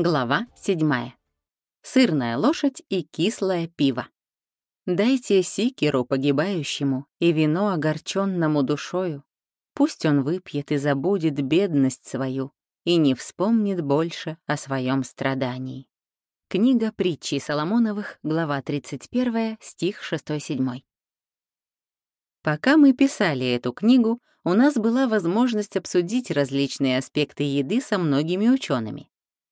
Глава 7. Сырная лошадь и кислое пиво. Дайте сикеру погибающему и вино огорченному душою. Пусть он выпьет и забудет бедность свою и не вспомнит больше о своем страдании. Книга притчи Соломоновых, глава 31, стих 6-7. Пока мы писали эту книгу, у нас была возможность обсудить различные аспекты еды со многими учеными.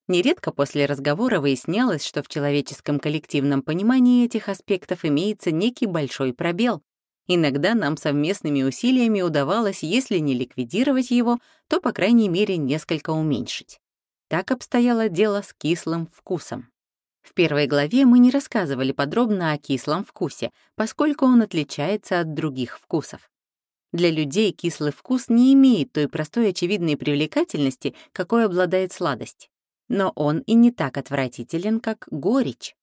Нередко после разговора выяснялось, что в человеческом коллективном понимании этих аспектов имеется некий большой пробел. Иногда нам совместными усилиями удавалось, если не ликвидировать его, то, по крайней мере, несколько уменьшить. Так обстояло дело с кислым вкусом. В первой главе мы не рассказывали подробно о кислом вкусе, поскольку он отличается от других вкусов. Для людей кислый вкус не имеет той простой очевидной привлекательности, какой обладает сладость но он и не так отвратителен, как горечь.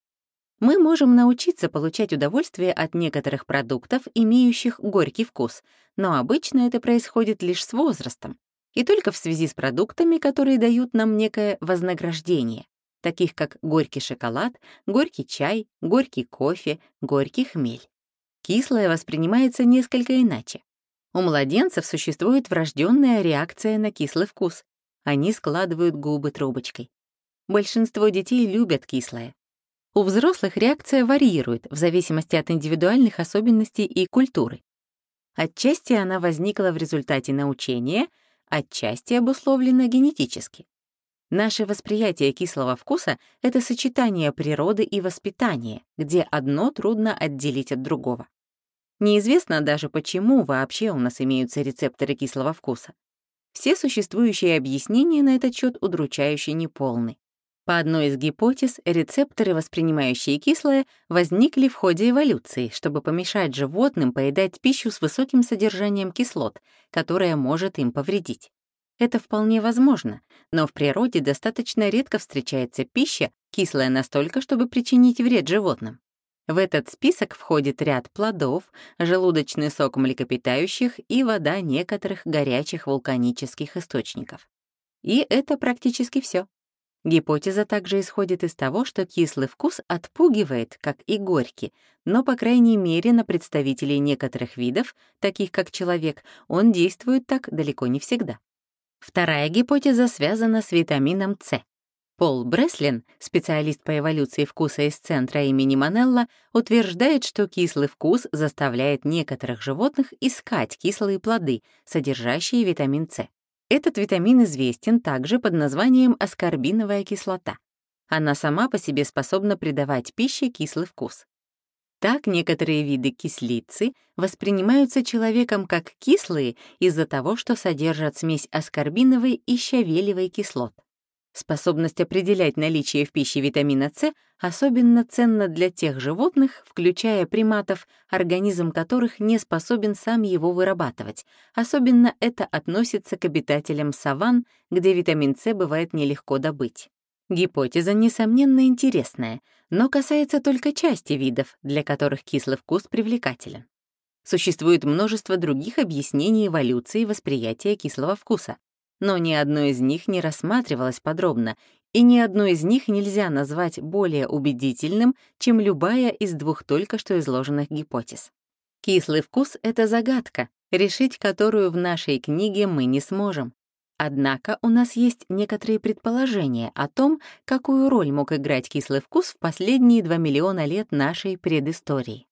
Мы можем научиться получать удовольствие от некоторых продуктов, имеющих горький вкус, но обычно это происходит лишь с возрастом, и только в связи с продуктами, которые дают нам некое вознаграждение, таких как горький шоколад, горький чай, горький кофе, горький хмель. Кислое воспринимается несколько иначе. У младенцев существует врожденная реакция на кислый вкус. Они складывают губы трубочкой. Большинство детей любят кислое. У взрослых реакция варьирует в зависимости от индивидуальных особенностей и культуры. Отчасти она возникла в результате научения, отчасти обусловлена генетически. Наше восприятие кислого вкуса — это сочетание природы и воспитания, где одно трудно отделить от другого. Неизвестно даже, почему вообще у нас имеются рецепторы кислого вкуса. Все существующие объяснения на этот счет удручающе неполны. По одной из гипотез, рецепторы, воспринимающие кислое, возникли в ходе эволюции, чтобы помешать животным поедать пищу с высоким содержанием кислот, которая может им повредить. Это вполне возможно, но в природе достаточно редко встречается пища, кислая настолько, чтобы причинить вред животным. В этот список входит ряд плодов, желудочный сок млекопитающих и вода некоторых горячих вулканических источников. И это практически все. Гипотеза также исходит из того, что кислый вкус отпугивает, как и горький, но, по крайней мере, на представителей некоторых видов, таких как человек, он действует так далеко не всегда. Вторая гипотеза связана с витамином С. Пол Бреслин, специалист по эволюции вкуса из центра имени Манелла, утверждает, что кислый вкус заставляет некоторых животных искать кислые плоды, содержащие витамин С. Этот витамин известен также под названием аскорбиновая кислота. Она сама по себе способна придавать пище кислый вкус. Так некоторые виды кислицы воспринимаются человеком как кислые из-за того, что содержат смесь аскорбиновой и щавелевой кислот. Способность определять наличие в пище витамина С особенно ценна для тех животных, включая приматов, организм которых не способен сам его вырабатывать. Особенно это относится к обитателям саван, где витамин С бывает нелегко добыть. Гипотеза, несомненно, интересная, но касается только части видов, для которых кислый вкус привлекателен. Существует множество других объяснений эволюции восприятия кислого вкуса, но ни одно из них не рассматривалось подробно, и ни одно из них нельзя назвать более убедительным, чем любая из двух только что изложенных гипотез. Кислый вкус — это загадка, решить которую в нашей книге мы не сможем. Однако у нас есть некоторые предположения о том, какую роль мог играть кислый вкус в последние 2 миллиона лет нашей предыстории.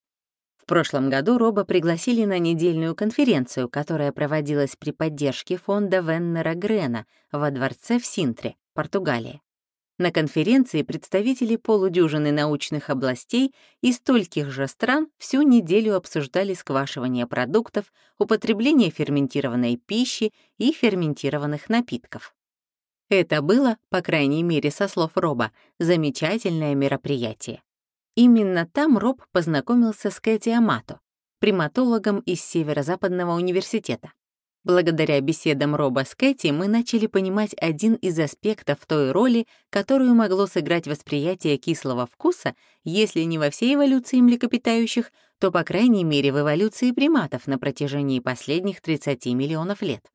Прошлом году Роба пригласили на недельную конференцию, которая проводилась при поддержке фонда Веннера Грена во дворце в Синтре, Португалия. На конференции представители полудюжины научных областей из стольких же стран всю неделю обсуждали сквашивание продуктов, употребление ферментированной пищи и ферментированных напитков. Это было, по крайней мере, со слов Роба, замечательное мероприятие. Именно там Роб познакомился с Кэти Амато, приматологом из Северо-Западного университета. Благодаря беседам Роба с Кэти мы начали понимать один из аспектов той роли, которую могло сыграть восприятие кислого вкуса, если не во всей эволюции млекопитающих, то, по крайней мере, в эволюции приматов на протяжении последних 30 миллионов лет.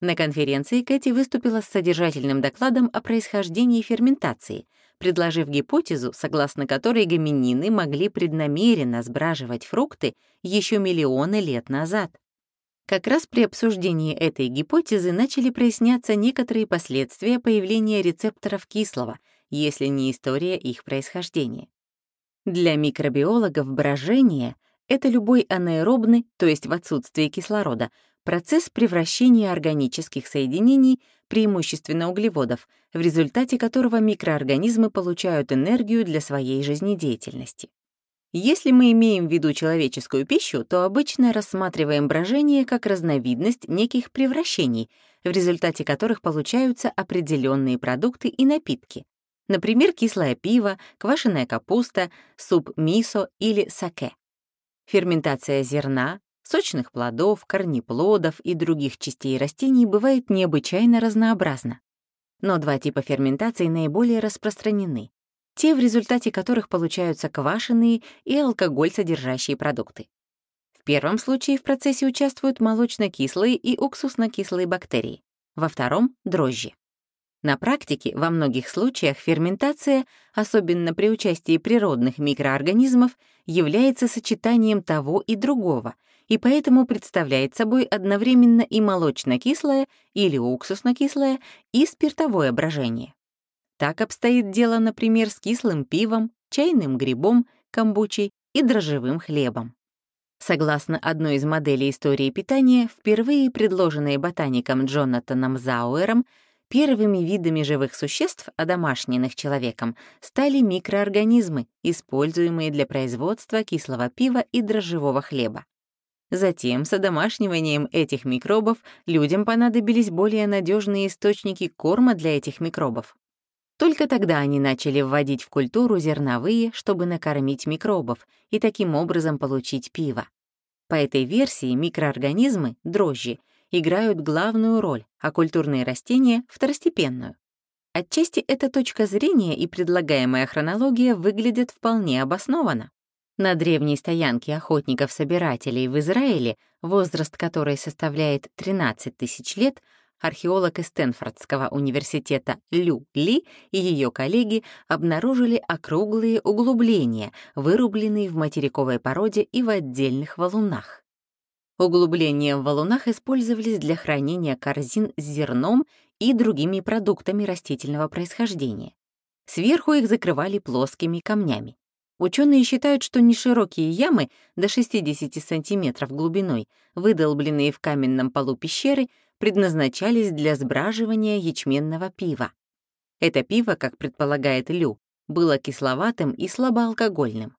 На конференции Кэти выступила с содержательным докладом о происхождении ферментации, предложив гипотезу, согласно которой гоминины могли преднамеренно сбраживать фрукты еще миллионы лет назад. Как раз при обсуждении этой гипотезы начали проясняться некоторые последствия появления рецепторов кислого, если не история их происхождения. Для микробиологов брожение — это любой анаэробный, то есть в отсутствии кислорода, процесс превращения органических соединений, преимущественно углеводов, в результате которого микроорганизмы получают энергию для своей жизнедеятельности. Если мы имеем в виду человеческую пищу, то обычно рассматриваем брожение как разновидность неких превращений, в результате которых получаются определенные продукты и напитки. Например, кислое пиво, квашеная капуста, суп мисо или саке. Ферментация зерна, сочных плодов, корнеплодов и других частей растений бывает необычайно разнообразна. Но два типа ферментации наиболее распространены те, в результате которых получаются квашеные и алкоголь содержащие продукты. В первом случае в процессе участвуют молочно-кислые и уксусно-кислые бактерии, во втором — дрожжи. На практике во многих случаях ферментация, особенно при участии природных микроорганизмов, является сочетанием того и другого, и поэтому представляет собой одновременно и молочно-кислое или уксусно-кислое, и спиртовое брожение. Так обстоит дело, например, с кислым пивом, чайным грибом, камбучей и дрожжевым хлебом. Согласно одной из моделей истории питания, впервые предложенной ботаником Джонатаном Зауэром, первыми видами живых существ, одомашненных человеком, стали микроорганизмы, используемые для производства кислого пива и дрожжевого хлеба. Затем с одомашниванием этих микробов людям понадобились более надежные источники корма для этих микробов. Только тогда они начали вводить в культуру зерновые, чтобы накормить микробов и таким образом получить пиво. По этой версии микроорганизмы, дрожжи, играют главную роль, а культурные растения — второстепенную. Отчасти эта точка зрения и предлагаемая хронология выглядят вполне обоснованно. На древней стоянке охотников-собирателей в Израиле, возраст которой составляет 13 тысяч лет, археолог из Стэнфордского университета Лю Ли и ее коллеги обнаружили округлые углубления, вырубленные в материковой породе и в отдельных валунах. Углубления в валунах использовались для хранения корзин с зерном и другими продуктами растительного происхождения. Сверху их закрывали плоскими камнями. Ученые считают, что неширокие ямы до 60 сантиметров глубиной, выдолбленные в каменном полу пещеры, предназначались для сбраживания ячменного пива. Это пиво, как предполагает Лю, было кисловатым и слабоалкогольным.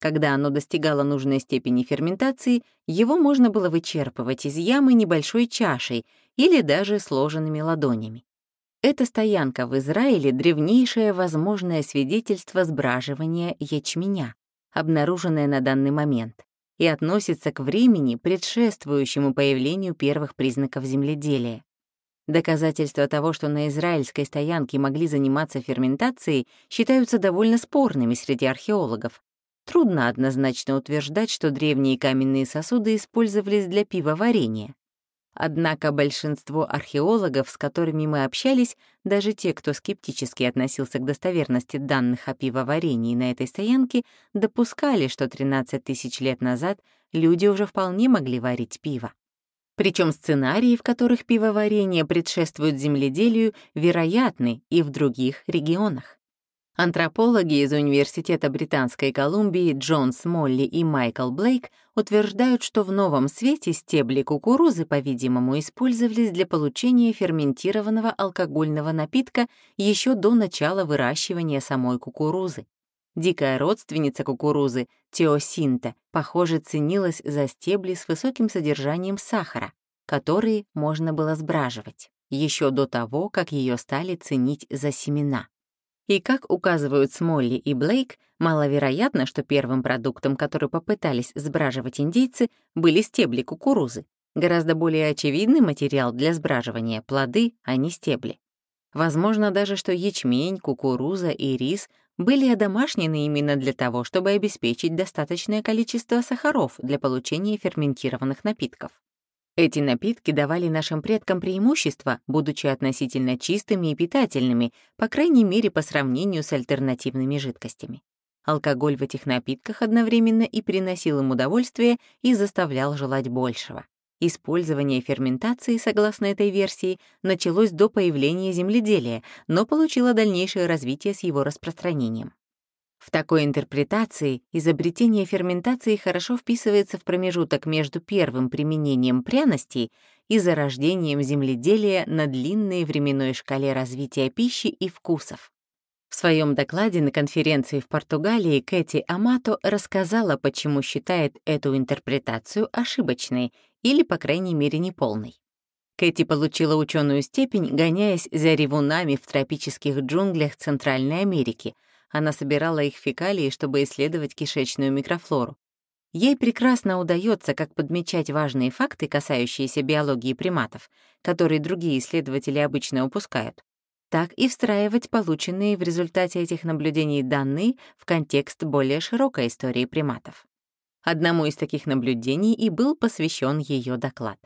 Когда оно достигало нужной степени ферментации, его можно было вычерпывать из ямы небольшой чашей или даже сложенными ладонями. Эта стоянка в Израиле — древнейшее возможное свидетельство сбраживания ячменя, обнаруженное на данный момент и относится к времени, предшествующему появлению первых признаков земледелия. Доказательства того, что на израильской стоянке могли заниматься ферментацией, считаются довольно спорными среди археологов. Трудно однозначно утверждать, что древние каменные сосуды использовались для пивоварения. Однако большинство археологов, с которыми мы общались, даже те, кто скептически относился к достоверности данных о пивоварении на этой стоянке, допускали, что 13 тысяч лет назад люди уже вполне могли варить пиво. Причем сценарии, в которых пивоварение предшествует земледелию, вероятны и в других регионах. Антропологи из Университета Британской Колумбии Джон Смолли и Майкл Блейк утверждают, что в новом свете стебли кукурузы, по-видимому, использовались для получения ферментированного алкогольного напитка еще до начала выращивания самой кукурузы. Дикая родственница кукурузы, теосинта, похоже, ценилась за стебли с высоким содержанием сахара, которые можно было сбраживать, еще до того, как ее стали ценить за семена. И как указывают Смолли и Блейк, маловероятно, что первым продуктом, который попытались сбраживать индейцы, были стебли кукурузы. Гораздо более очевидный материал для сбраживания — плоды, а не стебли. Возможно даже, что ячмень, кукуруза и рис были одомашнены именно для того, чтобы обеспечить достаточное количество сахаров для получения ферментированных напитков. Эти напитки давали нашим предкам преимущество, будучи относительно чистыми и питательными, по крайней мере, по сравнению с альтернативными жидкостями. Алкоголь в этих напитках одновременно и приносил им удовольствие и заставлял желать большего. Использование ферментации, согласно этой версии, началось до появления земледелия, но получило дальнейшее развитие с его распространением. В такой интерпретации изобретение ферментации хорошо вписывается в промежуток между первым применением пряностей и зарождением земледелия на длинной временной шкале развития пищи и вкусов. В своем докладе на конференции в Португалии Кэти Амато рассказала, почему считает эту интерпретацию ошибочной или, по крайней мере, неполной. Кэти получила ученую степень, гоняясь за ревунами в тропических джунглях Центральной Америки — она собирала их фекалии, чтобы исследовать кишечную микрофлору. Ей прекрасно удается как подмечать важные факты, касающиеся биологии приматов, которые другие исследователи обычно упускают, так и встраивать полученные в результате этих наблюдений данные в контекст более широкой истории приматов. Одному из таких наблюдений и был посвящен ее доклад.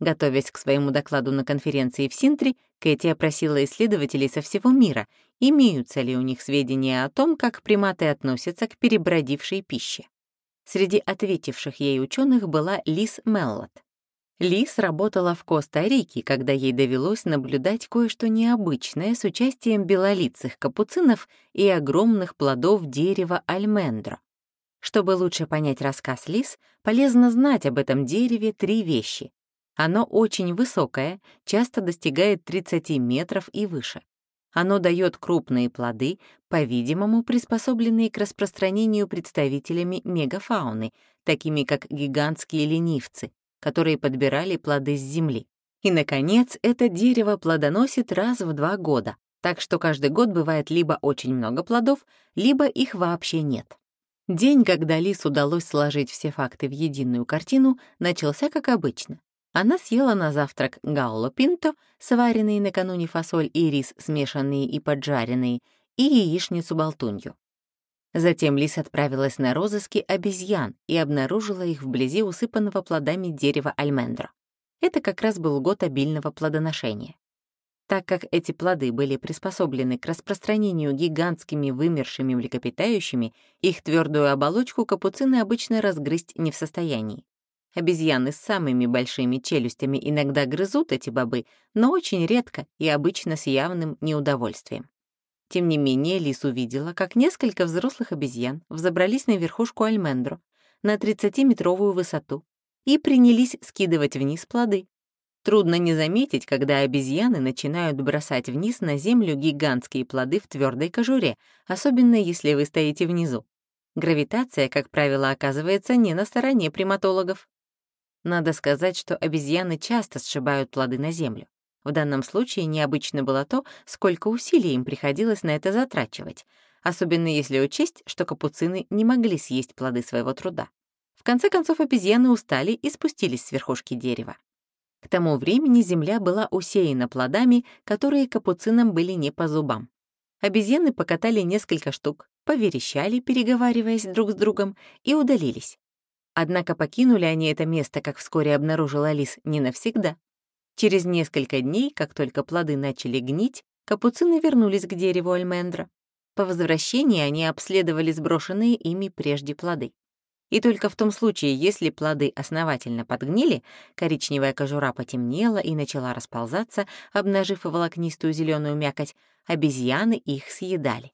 Готовясь к своему докладу на конференции в Синтре, Кэти опросила исследователей со всего мира, имеются ли у них сведения о том, как приматы относятся к перебродившей пище. Среди ответивших ей ученых была Лиз Меллот. Лиз работала в Коста-Рике, когда ей довелось наблюдать кое-что необычное с участием белолицых капуцинов и огромных плодов дерева альмендро. Чтобы лучше понять рассказ Лиз, полезно знать об этом дереве три вещи. Оно очень высокое, часто достигает 30 метров и выше. Оно дает крупные плоды, по-видимому, приспособленные к распространению представителями мегафауны, такими как гигантские ленивцы, которые подбирали плоды с земли. И, наконец, это дерево плодоносит раз в два года, так что каждый год бывает либо очень много плодов, либо их вообще нет. День, когда Лис удалось сложить все факты в единую картину, начался как обычно. Она съела на завтрак галло пинто, сваренные накануне фасоль и рис, смешанные и поджаренные, и яичницу-болтунью. Затем Лис отправилась на розыски обезьян и обнаружила их вблизи усыпанного плодами дерева альмендро. Это как раз был год обильного плодоношения. Так как эти плоды были приспособлены к распространению гигантскими вымершими млекопитающими, их твердую оболочку капуцины обычно разгрызть не в состоянии. Обезьяны с самыми большими челюстями иногда грызут эти бобы, но очень редко и обычно с явным неудовольствием. Тем не менее, Лис увидела, как несколько взрослых обезьян взобрались на верхушку Альмендро на 30-метровую высоту и принялись скидывать вниз плоды. Трудно не заметить, когда обезьяны начинают бросать вниз на землю гигантские плоды в твердой кожуре, особенно если вы стоите внизу. Гравитация, как правило, оказывается не на стороне приматологов. Надо сказать, что обезьяны часто сшибают плоды на землю. В данном случае необычно было то, сколько усилий им приходилось на это затрачивать, особенно если учесть, что капуцины не могли съесть плоды своего труда. В конце концов, обезьяны устали и спустились с верхушки дерева. К тому времени земля была усеяна плодами, которые капуцинам были не по зубам. Обезьяны покатали несколько штук, поверещали, переговариваясь друг с другом, и удалились. Однако покинули они это место, как вскоре обнаружила Алис, не навсегда. Через несколько дней, как только плоды начали гнить, капуцины вернулись к дереву альмендра. По возвращении они обследовали сброшенные ими прежде плоды. И только в том случае, если плоды основательно подгнили, коричневая кожура потемнела и начала расползаться, обнажив волокнистую зеленую мякоть, обезьяны их съедали.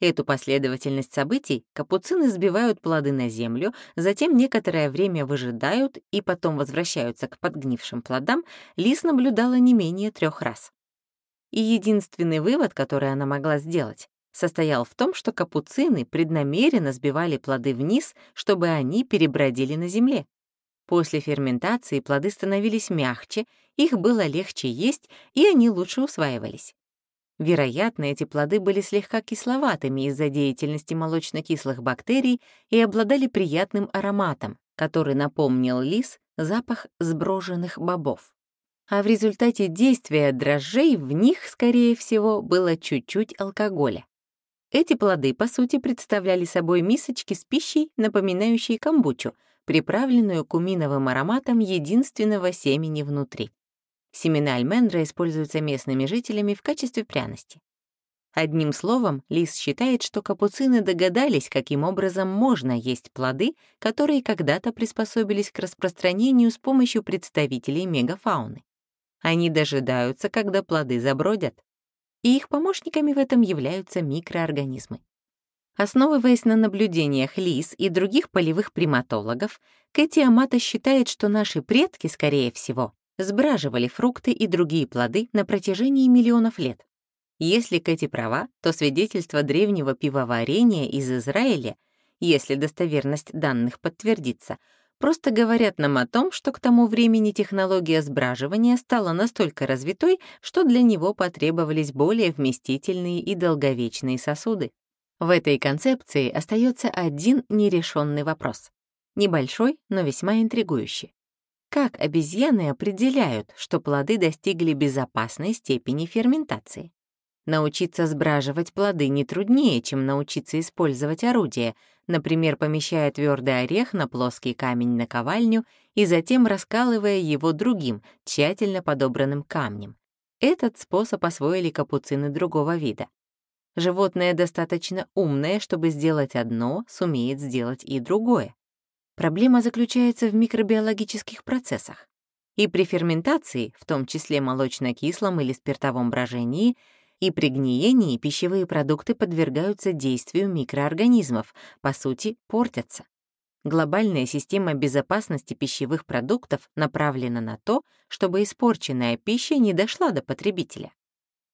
Эту последовательность событий капуцины сбивают плоды на землю, затем некоторое время выжидают и потом возвращаются к подгнившим плодам, Лис наблюдала не менее трех раз. И единственный вывод, который она могла сделать, состоял в том, что капуцины преднамеренно сбивали плоды вниз, чтобы они перебродили на земле. После ферментации плоды становились мягче, их было легче есть, и они лучше усваивались. Вероятно, эти плоды были слегка кисловатыми из-за деятельности молочно-кислых бактерий и обладали приятным ароматом, который напомнил лис запах сброженных бобов. А в результате действия дрожжей в них, скорее всего, было чуть-чуть алкоголя. Эти плоды, по сути, представляли собой мисочки с пищей, напоминающие камбучу, приправленную куминовым ароматом единственного семени внутри. Семена альмендра используются местными жителями в качестве пряности. Одним словом, Лис считает, что капуцины догадались, каким образом можно есть плоды, которые когда-то приспособились к распространению с помощью представителей мегафауны. Они дожидаются, когда плоды забродят, и их помощниками в этом являются микроорганизмы. Основываясь на наблюдениях лис и других полевых приматологов, Кэти Амата считает, что наши предки, скорее всего, сбраживали фрукты и другие плоды на протяжении миллионов лет. Если Кэти права, то свидетельство древнего пивоварения из Израиля, если достоверность данных подтвердится, просто говорят нам о том, что к тому времени технология сбраживания стала настолько развитой, что для него потребовались более вместительные и долговечные сосуды. В этой концепции остается один нерешенный вопрос. Небольшой, но весьма интригующий. Как обезьяны определяют, что плоды достигли безопасной степени ферментации? Научиться сбраживать плоды не труднее, чем научиться использовать орудие, например, помещая твердый орех на плоский камень на ковальню и затем раскалывая его другим, тщательно подобранным камнем. Этот способ освоили капуцины другого вида. Животное достаточно умное, чтобы сделать одно, сумеет сделать и другое. Проблема заключается в микробиологических процессах. И при ферментации, в том числе молочно-кислом или спиртовом брожении, и при гниении пищевые продукты подвергаются действию микроорганизмов, по сути, портятся. Глобальная система безопасности пищевых продуктов направлена на то, чтобы испорченная пища не дошла до потребителя.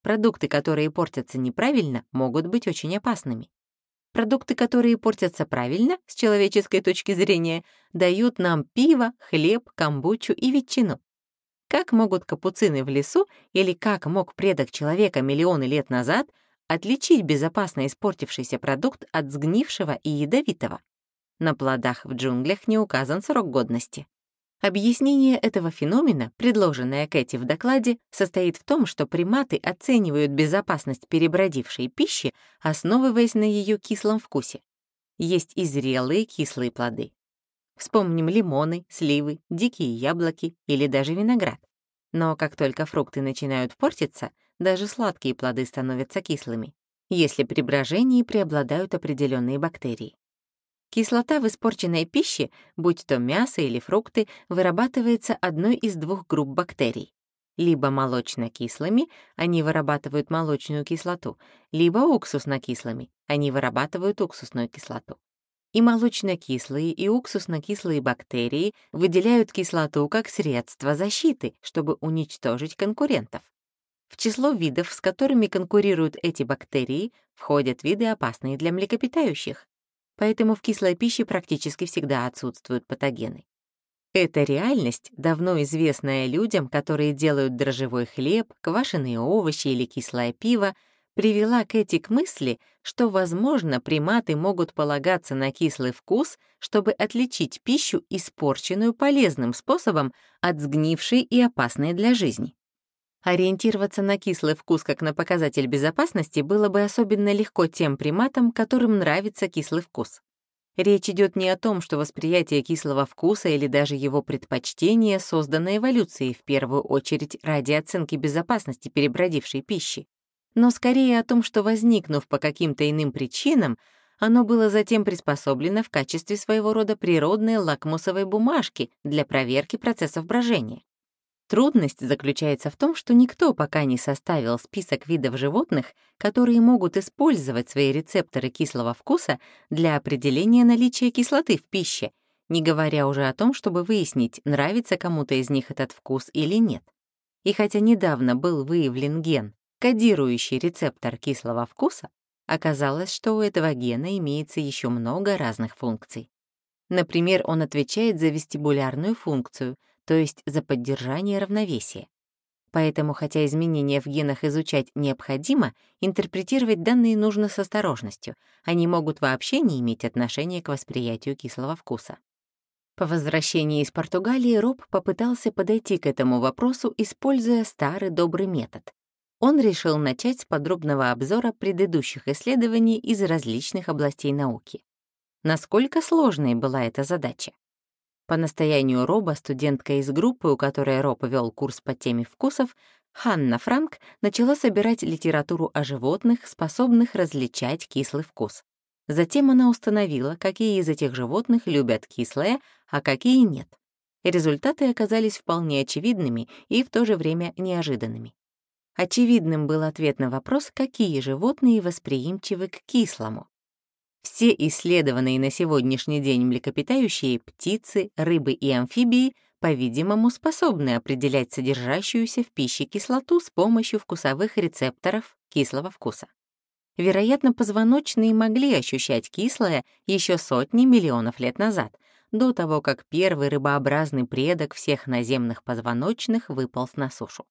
Продукты, которые портятся неправильно, могут быть очень опасными. Продукты, которые портятся правильно, с человеческой точки зрения, дают нам пиво, хлеб, камбучу и ветчину. Как могут капуцины в лесу или как мог предок человека миллионы лет назад отличить безопасно испортившийся продукт от сгнившего и ядовитого? На плодах в джунглях не указан срок годности. Объяснение этого феномена, предложенное Кэти в докладе, состоит в том, что приматы оценивают безопасность перебродившей пищи, основываясь на ее кислом вкусе. Есть и зрелые кислые плоды, Вспомним лимоны, сливы, дикие яблоки или даже виноград. Но как только фрукты начинают портиться, даже сладкие плоды становятся кислыми, если при брожении преобладают определенные бактерии. Кислота в испорченной пище, будь то мясо или фрукты, вырабатывается одной из двух групп бактерий. Либо молочно-кислыми, они вырабатывают молочную кислоту, либо уксусно-кислыми, они вырабатывают уксусную кислоту и молочно-кислые, и уксусно-кислые бактерии выделяют кислоту как средство защиты, чтобы уничтожить конкурентов. В число видов, с которыми конкурируют эти бактерии, входят виды, опасные для млекопитающих. Поэтому в кислой пище практически всегда отсутствуют патогены. Эта реальность, давно известная людям, которые делают дрожжевой хлеб, квашеные овощи или кислое пиво, привела Кэти к мысли, что, возможно, приматы могут полагаться на кислый вкус, чтобы отличить пищу, испорченную полезным способом, от сгнившей и опасной для жизни. Ориентироваться на кислый вкус как на показатель безопасности было бы особенно легко тем приматам, которым нравится кислый вкус. Речь идет не о том, что восприятие кислого вкуса или даже его предпочтение создано эволюцией в первую очередь ради оценки безопасности перебродившей пищи но скорее о том, что, возникнув по каким-то иным причинам, оно было затем приспособлено в качестве своего рода природной лакмусовой бумажки для проверки процессов брожения. Трудность заключается в том, что никто пока не составил список видов животных, которые могут использовать свои рецепторы кислого вкуса для определения наличия кислоты в пище, не говоря уже о том, чтобы выяснить, нравится кому-то из них этот вкус или нет. И хотя недавно был выявлен ген, кодирующий рецептор кислого вкуса, оказалось, что у этого гена имеется еще много разных функций. Например, он отвечает за вестибулярную функцию, то есть за поддержание равновесия. Поэтому, хотя изменения в генах изучать необходимо, интерпретировать данные нужно с осторожностью. Они могут вообще не иметь отношения к восприятию кислого вкуса. По возвращении из Португалии Роб попытался подойти к этому вопросу, используя старый добрый метод он решил начать с подробного обзора предыдущих исследований из различных областей науки. Насколько сложной была эта задача? По настоянию Роба, студентка из группы, у которой Роб вел курс по теме вкусов, Ханна Франк начала собирать литературу о животных, способных различать кислый вкус. Затем она установила, какие из этих животных любят кислое, а какие нет. Результаты оказались вполне очевидными и в то же время неожиданными. Очевидным был ответ на вопрос, какие животные восприимчивы к кислому. Все исследованные на сегодняшний день млекопитающие, птицы, рыбы и амфибии, по-видимому, способны определять содержащуюся в пище кислоту с помощью вкусовых рецепторов кислого вкуса. Вероятно, позвоночные могли ощущать кислое еще сотни миллионов лет назад, до того, как первый рыбообразный предок всех наземных позвоночных выполз на сушу.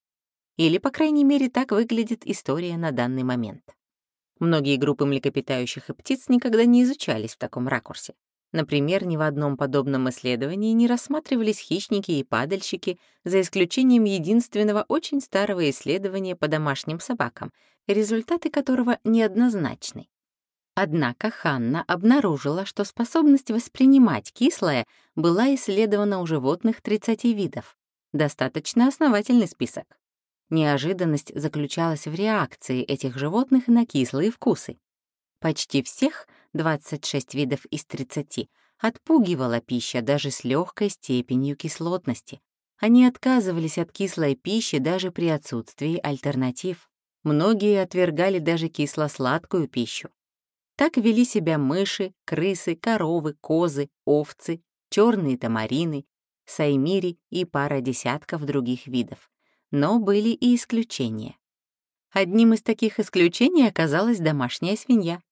Или, по крайней мере, так выглядит история на данный момент. Многие группы млекопитающих и птиц никогда не изучались в таком ракурсе. Например, ни в одном подобном исследовании не рассматривались хищники и падальщики, за исключением единственного очень старого исследования по домашним собакам, результаты которого неоднозначны. Однако Ханна обнаружила, что способность воспринимать кислое была исследована у животных 30 видов. Достаточно основательный список. Неожиданность заключалась в реакции этих животных на кислые вкусы. Почти всех, 26 видов из 30, отпугивала пища даже с легкой степенью кислотности. Они отказывались от кислой пищи даже при отсутствии альтернатив. Многие отвергали даже кисло-сладкую пищу. Так вели себя мыши, крысы, коровы, козы, овцы, черные тамарины, саймири и пара десятков других видов. Но были и исключения. Одним из таких исключений оказалась домашняя свинья.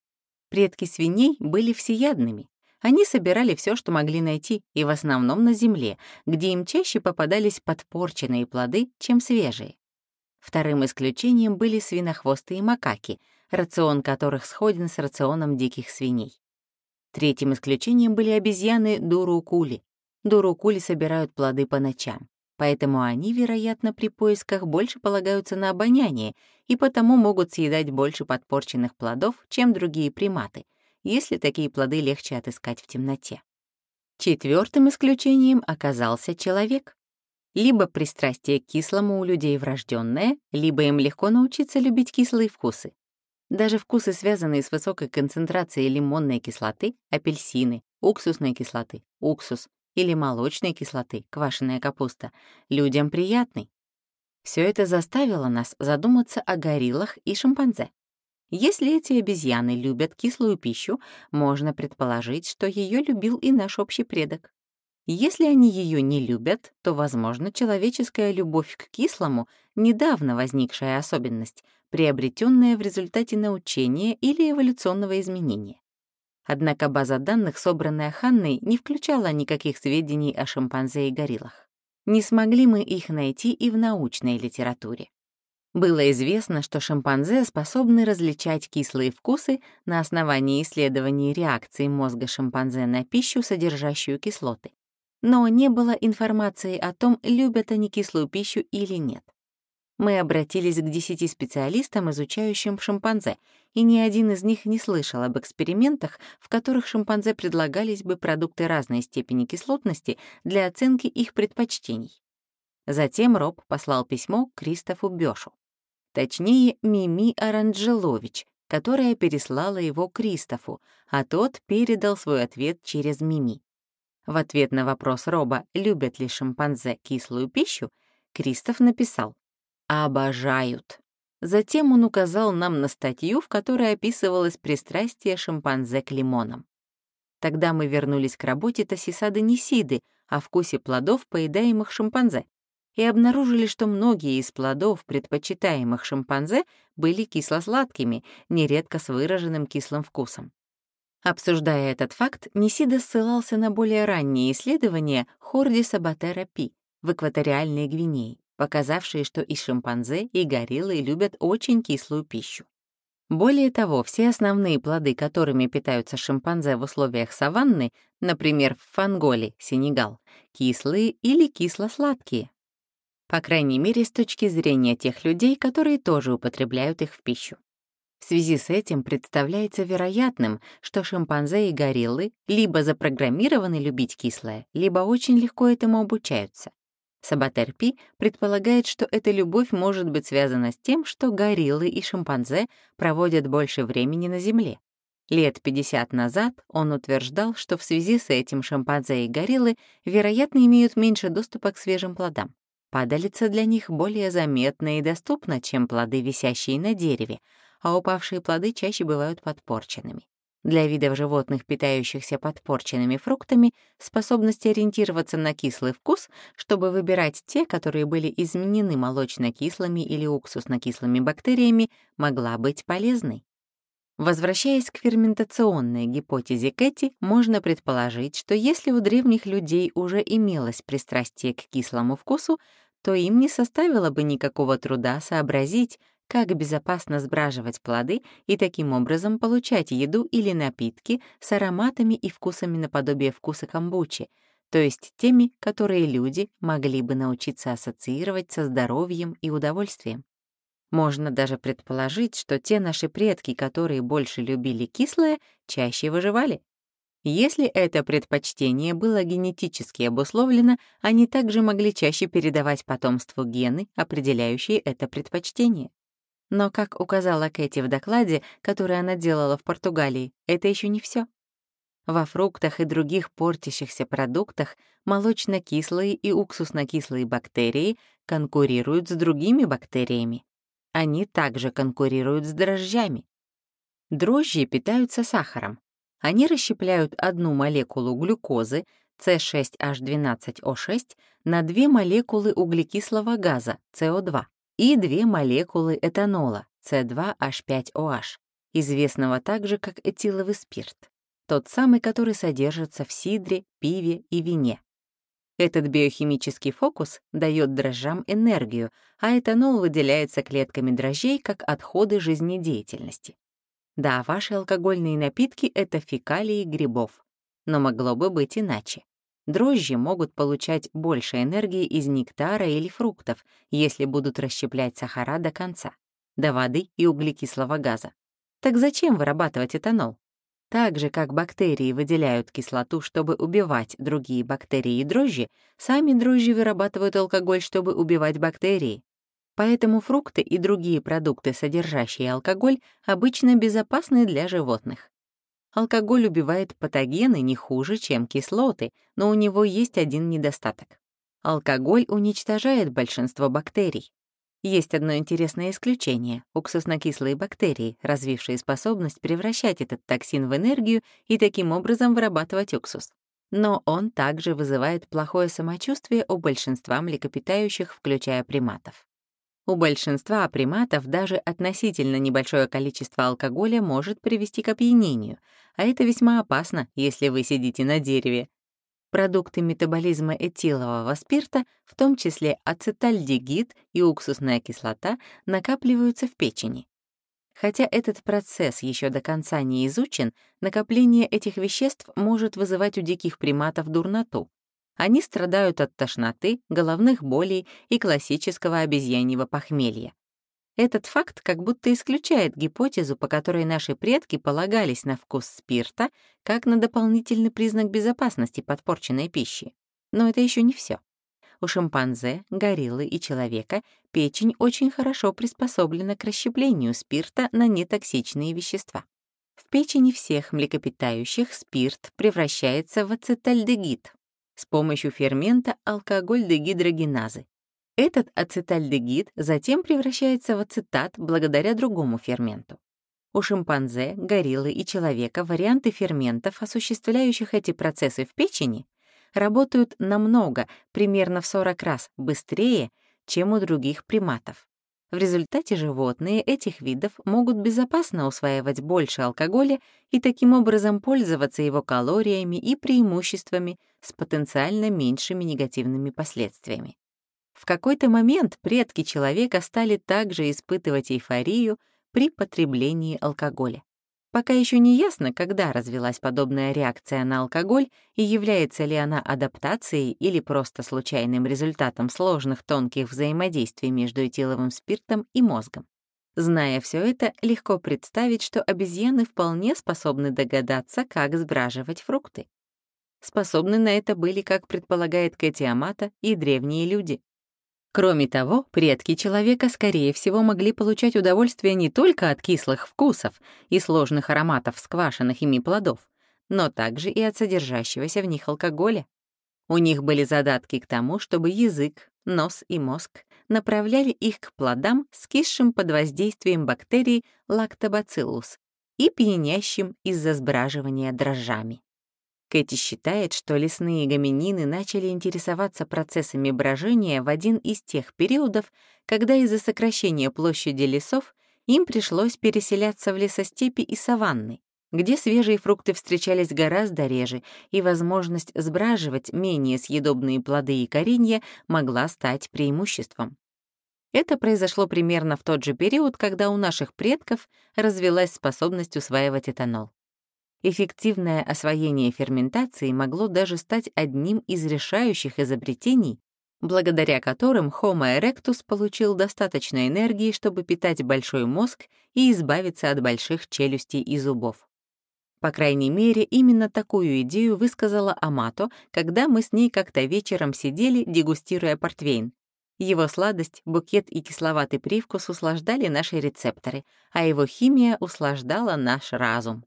Предки свиней были всеядными. Они собирали все, что могли найти, и в основном на земле, где им чаще попадались подпорченные плоды, чем свежие. Вторым исключением были свинохвостые макаки, рацион которых сходен с рационом диких свиней. Третьим исключением были обезьяны дурукули. Дурукули собирают плоды по ночам поэтому они, вероятно, при поисках больше полагаются на обоняние и потому могут съедать больше подпорченных плодов, чем другие приматы, если такие плоды легче отыскать в темноте. Четвертым исключением оказался человек. Либо пристрастие к кислому у людей врожденное, либо им легко научиться любить кислые вкусы. Даже вкусы, связанные с высокой концентрацией лимонной кислоты, апельсины, уксусной кислоты, уксус, или молочной кислоты, квашеная капуста, людям приятный. Все это заставило нас задуматься о гориллах и шимпанзе. Если эти обезьяны любят кислую пищу, можно предположить, что ее любил и наш общий предок. Если они ее не любят, то, возможно, человеческая любовь к кислому — недавно возникшая особенность, приобретенная в результате научения или эволюционного изменения. Однако база данных, собранная Ханной, не включала никаких сведений о шимпанзе и гориллах. Не смогли мы их найти и в научной литературе. Было известно, что шимпанзе способны различать кислые вкусы на основании исследований реакции мозга шимпанзе на пищу, содержащую кислоты. Но не было информации о том, любят они кислую пищу или нет мы обратились к десяти специалистам, изучающим шимпанзе, и ни один из них не слышал об экспериментах, в которых шимпанзе предлагались бы продукты разной степени кислотности для оценки их предпочтений. Затем Роб послал письмо Кристофу Бёшу. Точнее, Мими Оранджелович, которая переслала его Кристофу, а тот передал свой ответ через Мими. В ответ на вопрос Роба, любят ли шимпанзе кислую пищу, Кристоф написал обожают. Затем он указал нам на статью, в которой описывалось пристрастие шимпанзе к лимонам. Тогда мы вернулись к работе Тосисады Нисиды о вкусе плодов, поедаемых шимпанзе, и обнаружили, что многие из плодов, предпочитаемых шимпанзе, были кисло-сладкими, нередко с выраженным кислым вкусом. Обсуждая этот факт, Нисида ссылался на более ранние исследования Хордиса Батера Пи в экваториальной Гвинее показавшие, что и шимпанзе, и гориллы любят очень кислую пищу. Более того, все основные плоды, которыми питаются шимпанзе в условиях саванны, например, в Фанголе, Сенегал, кислые или кисло-сладкие. По крайней мере, с точки зрения тех людей, которые тоже употребляют их в пищу. В связи с этим представляется вероятным, что шимпанзе и гориллы либо запрограммированы любить кислое, либо очень легко этому обучаются. Сабатер Пи предполагает, что эта любовь может быть связана с тем, что гориллы и шимпанзе проводят больше времени на Земле. Лет 50 назад он утверждал, что в связи с этим шимпанзе и гориллы, вероятно, имеют меньше доступа к свежим плодам. Падалица для них более заметна и доступна, чем плоды, висящие на дереве, а упавшие плоды чаще бывают подпорченными. Для видов животных, питающихся подпорченными фруктами, способность ориентироваться на кислый вкус, чтобы выбирать те, которые были изменены молочно-кислыми или уксусно-кислыми бактериями, могла быть полезной. Возвращаясь к ферментационной гипотезе Кэти, можно предположить, что если у древних людей уже имелось пристрастие к кислому вкусу, то им не составило бы никакого труда сообразить, как безопасно сбраживать плоды и таким образом получать еду или напитки с ароматами и вкусами наподобие вкуса камбучи, то есть теми, которые люди могли бы научиться ассоциировать со здоровьем и удовольствием. Можно даже предположить, что те наши предки, которые больше любили кислое, чаще выживали. Если это предпочтение было генетически обусловлено, они также могли чаще передавать потомству гены, определяющие это предпочтение. Но, как указала Кэти в докладе, который она делала в Португалии, это еще не все. Во фруктах и других портящихся продуктах молочно-кислые и уксусно-кислые бактерии конкурируют с другими бактериями. Они также конкурируют с дрожжами. Дрожжи питаются сахаром. Они расщепляют одну молекулу глюкозы C6H12O6 на две молекулы углекислого газа CO2 и две молекулы этанола C2H5OH, известного также как этиловый спирт, тот самый, который содержится в сидре, пиве и вине. Этот биохимический фокус дает дрожжам энергию, а этанол выделяется клетками дрожжей как отходы жизнедеятельности. Да, ваши алкогольные напитки — это фекалии грибов. Но могло бы быть иначе. Дрожжи могут получать больше энергии из нектара или фруктов, если будут расщеплять сахара до конца, до воды и углекислого газа. Так зачем вырабатывать этанол? Так же, как бактерии выделяют кислоту, чтобы убивать другие бактерии и дрожжи, сами дрожжи вырабатывают алкоголь, чтобы убивать бактерии. Поэтому фрукты и другие продукты, содержащие алкоголь, обычно безопасны для животных. Алкоголь убивает патогены не хуже, чем кислоты, но у него есть один недостаток. Алкоголь уничтожает большинство бактерий. Есть одно интересное исключение — уксусно-кислые бактерии, развившие способность превращать этот токсин в энергию и таким образом вырабатывать уксус. Но он также вызывает плохое самочувствие у большинства млекопитающих, включая приматов. У большинства приматов даже относительно небольшое количество алкоголя может привести к опьянению, а это весьма опасно, если вы сидите на дереве, Продукты метаболизма этилового спирта, в том числе ацетальдегид и уксусная кислота, накапливаются в печени. Хотя этот процесс еще до конца не изучен, накопление этих веществ может вызывать у диких приматов дурноту. Они страдают от тошноты, головных болей и классического обезьяньего похмелья. Этот факт как будто исключает гипотезу, по которой наши предки полагались на вкус спирта как на дополнительный признак безопасности подпорченной пищи. Но это еще не все. У шимпанзе, гориллы и человека печень очень хорошо приспособлена к расщеплению спирта на нетоксичные вещества. В печени всех млекопитающих спирт превращается в ацетальдегид с помощью фермента алкоголь-дегидрогеназы, этот ацетальдегид затем превращается в ацетат благодаря другому ферменту. У шимпанзе, гориллы и человека варианты ферментов, осуществляющих эти процессы в печени, работают намного, примерно в 40 раз, быстрее, чем у других приматов. В результате животные этих видов могут безопасно усваивать больше алкоголя и таким образом пользоваться его калориями и преимуществами с потенциально меньшими негативными последствиями. В какой-то момент предки человека стали также испытывать эйфорию при потреблении алкоголя. Пока еще не ясно, когда развилась подобная реакция на алкоголь и является ли она адаптацией или просто случайным результатом сложных тонких взаимодействий между этиловым спиртом и мозгом. Зная все это, легко представить, что обезьяны вполне способны догадаться, как сбраживать фрукты. Способны на это были, как предполагает Кэти Амата, и древние люди. Кроме того, предки человека, скорее всего, могли получать удовольствие не только от кислых вкусов и сложных ароматов сквашенных ими плодов, но также и от содержащегося в них алкоголя. У них были задатки к тому, чтобы язык, нос и мозг направляли их к плодам, скисшим под воздействием бактерий лактобациллус и пьянящим из-за сбраживания дрожжами. Кэти считает, что лесные гоминины начали интересоваться процессами брожения в один из тех периодов, когда из-за сокращения площади лесов им пришлось переселяться в лесостепи и саванны, где свежие фрукты встречались гораздо реже, и возможность сбраживать менее съедобные плоды и коренья могла стать преимуществом. Это произошло примерно в тот же период, когда у наших предков развилась способность усваивать этанол. Эффективное освоение ферментации могло даже стать одним из решающих изобретений, благодаря которым Homo erectus получил достаточно энергии, чтобы питать большой мозг и избавиться от больших челюстей и зубов. По крайней мере, именно такую идею высказала Амато, когда мы с ней как-то вечером сидели, дегустируя портвейн. Его сладость, букет и кисловатый привкус услаждали наши рецепторы, а его химия услаждала наш разум.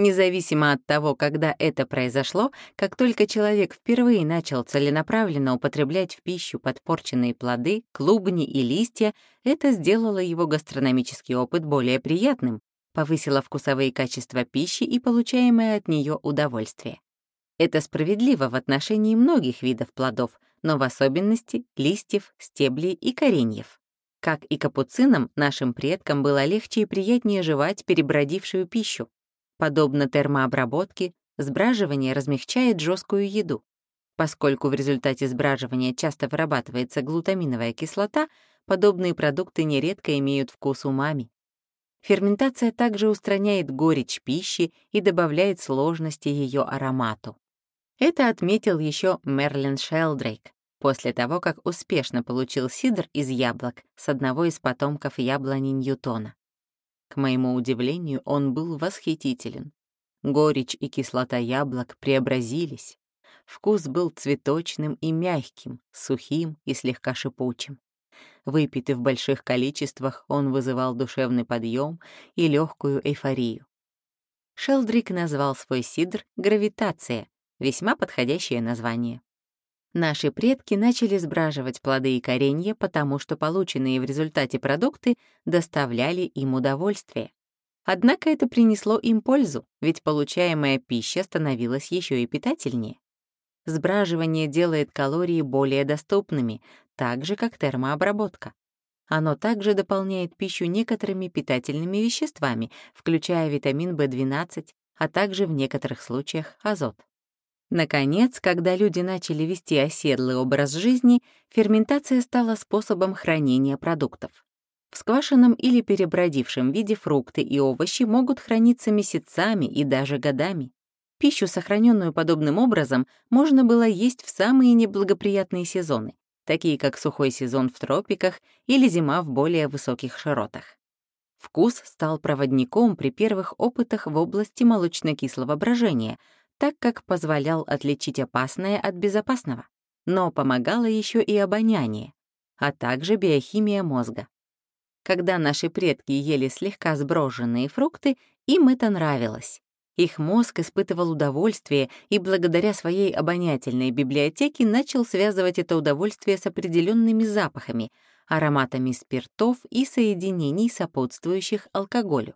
Независимо от того, когда это произошло, как только человек впервые начал целенаправленно употреблять в пищу подпорченные плоды, клубни и листья, это сделало его гастрономический опыт более приятным, повысило вкусовые качества пищи и получаемое от нее удовольствие. Это справедливо в отношении многих видов плодов, но в особенности листьев, стеблей и кореньев. Как и капуцинам, нашим предкам было легче и приятнее жевать перебродившую пищу, Подобно термообработке, сбраживание размягчает жесткую еду. Поскольку в результате сбраживания часто вырабатывается глутаминовая кислота, подобные продукты нередко имеют вкус умами. Ферментация также устраняет горечь пищи и добавляет сложности ее аромату. Это отметил еще Мерлин Шелдрейк после того, как успешно получил сидр из яблок с одного из потомков яблони Ньютона. К моему удивлению, он был восхитителен. Горечь и кислота яблок преобразились. Вкус был цветочным и мягким, сухим и слегка шипучим. Выпитый в больших количествах, он вызывал душевный подъем и легкую эйфорию. Шелдрик назвал свой сидр «Гравитация», весьма подходящее название. Наши предки начали сбраживать плоды и коренья, потому что полученные в результате продукты доставляли им удовольствие. Однако это принесло им пользу, ведь получаемая пища становилась еще и питательнее. Сбраживание делает калории более доступными, так же, как термообработка. Оно также дополняет пищу некоторыми питательными веществами, включая витамин В12, а также в некоторых случаях азот. Наконец, когда люди начали вести оседлый образ жизни, ферментация стала способом хранения продуктов. В сквашенном или перебродившем виде фрукты и овощи могут храниться месяцами и даже годами. Пищу, сохраненную подобным образом, можно было есть в самые неблагоприятные сезоны, такие как сухой сезон в тропиках или зима в более высоких широтах. Вкус стал проводником при первых опытах в области молочно-кислого брожения — так как позволял отличить опасное от безопасного, но помогало еще и обоняние, а также биохимия мозга. Когда наши предки ели слегка сброженные фрукты, им это нравилось. Их мозг испытывал удовольствие и благодаря своей обонятельной библиотеке начал связывать это удовольствие с определенными запахами, ароматами спиртов и соединений, сопутствующих алкоголю.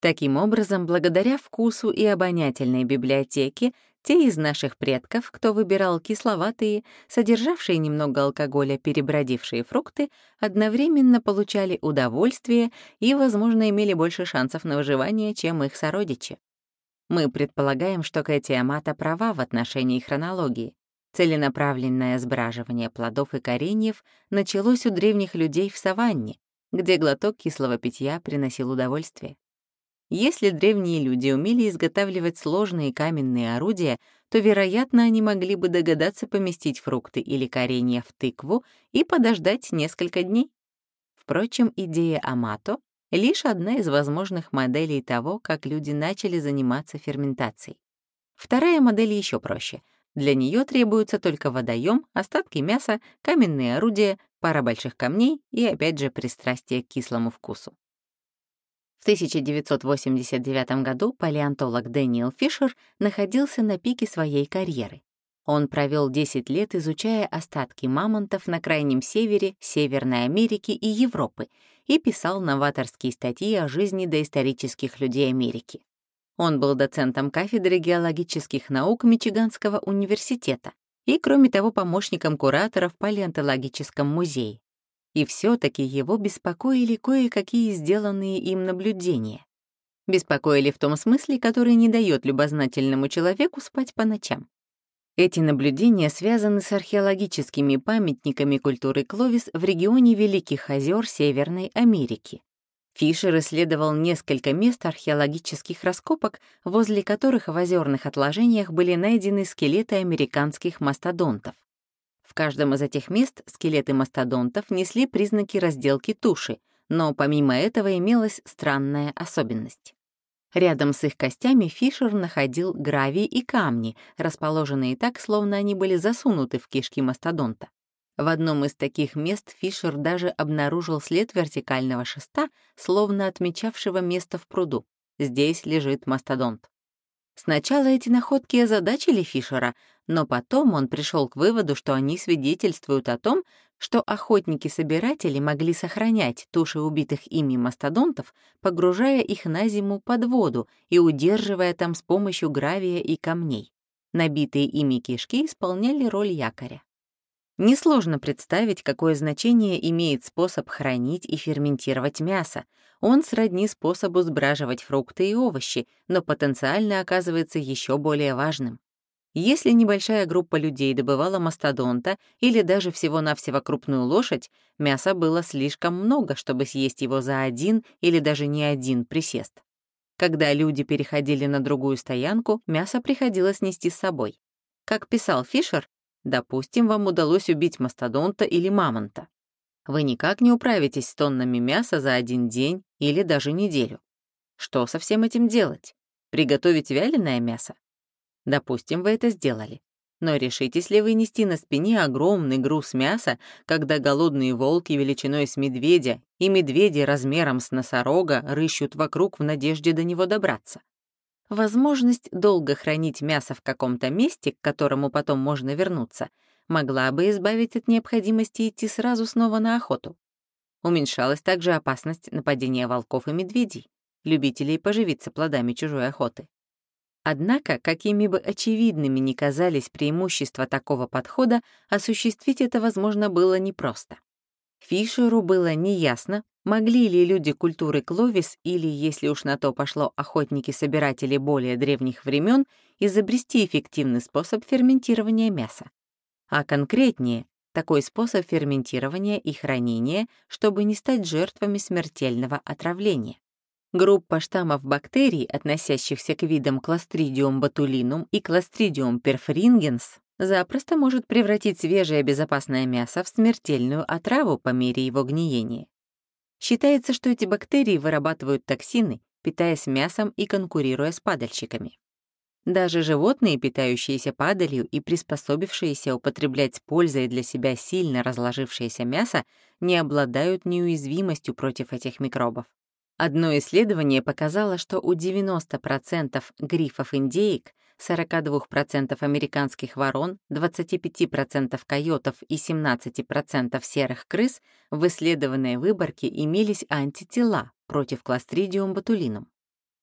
Таким образом, благодаря вкусу и обонятельной библиотеке, те из наших предков, кто выбирал кисловатые, содержавшие немного алкоголя, перебродившие фрукты, одновременно получали удовольствие и, возможно, имели больше шансов на выживание, чем их сородичи. Мы предполагаем, что Кэти Амата права в отношении хронологии. Целенаправленное сбраживание плодов и кореньев началось у древних людей в саванне, где глоток кислого питья приносил удовольствие. Если древние люди умели изготавливать сложные каменные орудия, то, вероятно, они могли бы догадаться поместить фрукты или коренья в тыкву и подождать несколько дней. Впрочем, идея Амато — лишь одна из возможных моделей того, как люди начали заниматься ферментацией. Вторая модель еще проще. Для нее требуется только водоем, остатки мяса, каменные орудия, пара больших камней и, опять же, пристрастие к кислому вкусу. В 1989 году палеонтолог Дэниел Фишер находился на пике своей карьеры. Он провел 10 лет, изучая остатки мамонтов на Крайнем Севере, Северной Америки и Европы и писал новаторские статьи о жизни доисторических людей Америки. Он был доцентом кафедры геологических наук Мичиганского университета и, кроме того, помощником куратора в палеонтологическом музее и все-таки его беспокоили кое-какие сделанные им наблюдения. Беспокоили в том смысле, который не дает любознательному человеку спать по ночам. Эти наблюдения связаны с археологическими памятниками культуры Кловис в регионе Великих озер Северной Америки. Фишер исследовал несколько мест археологических раскопок, возле которых в озерных отложениях были найдены скелеты американских мастодонтов. В каждом из этих мест скелеты мастодонтов несли признаки разделки туши, но помимо этого имелась странная особенность. Рядом с их костями Фишер находил гравий и камни, расположенные так, словно они были засунуты в кишки мастодонта. В одном из таких мест Фишер даже обнаружил след вертикального шеста, словно отмечавшего место в пруду. Здесь лежит мастодонт. Сначала эти находки озадачили Фишера, но потом он пришел к выводу, что они свидетельствуют о том, что охотники-собиратели могли сохранять туши убитых ими мастодонтов, погружая их на зиму под воду и удерживая там с помощью гравия и камней. Набитые ими кишки исполняли роль якоря. Несложно представить, какое значение имеет способ хранить и ферментировать мясо. Он сродни способу сбраживать фрукты и овощи, но потенциально оказывается еще более важным. Если небольшая группа людей добывала мастодонта или даже всего-навсего крупную лошадь, мяса было слишком много, чтобы съесть его за один или даже не один присест. Когда люди переходили на другую стоянку, мясо приходилось нести с собой. Как писал Фишер, Допустим, вам удалось убить мастодонта или мамонта. Вы никак не управитесь с тоннами мяса за один день или даже неделю. Что со всем этим делать? Приготовить вяленое мясо? Допустим, вы это сделали. Но решитесь ли вы нести на спине огромный груз мяса, когда голодные волки величиной с медведя и медведи размером с носорога рыщут вокруг в надежде до него добраться? Возможность долго хранить мясо в каком-то месте, к которому потом можно вернуться, могла бы избавить от необходимости идти сразу снова на охоту. Уменьшалась также опасность нападения волков и медведей, любителей поживиться плодами чужой охоты. Однако, какими бы очевидными ни казались преимущества такого подхода, осуществить это, возможно, было непросто. Фишеру было неясно, могли ли люди культуры Кловис или, если уж на то пошло, охотники-собиратели более древних времен, изобрести эффективный способ ферментирования мяса. А конкретнее, такой способ ферментирования и хранения, чтобы не стать жертвами смертельного отравления. Группа штаммов бактерий, относящихся к видам Clostridium botulinum и Clostridium perfringens, запросто может превратить свежее безопасное мясо в смертельную отраву по мере его гниения. Считается, что эти бактерии вырабатывают токсины, питаясь мясом и конкурируя с падальщиками. Даже животные, питающиеся падалью и приспособившиеся употреблять с пользой для себя сильно разложившееся мясо, не обладают неуязвимостью против этих микробов. Одно исследование показало, что у 90% грифов-индеек 42% американских ворон, 25% койотов и 17% серых крыс в исследованной выборке имелись антитела против Clostridium botulinum.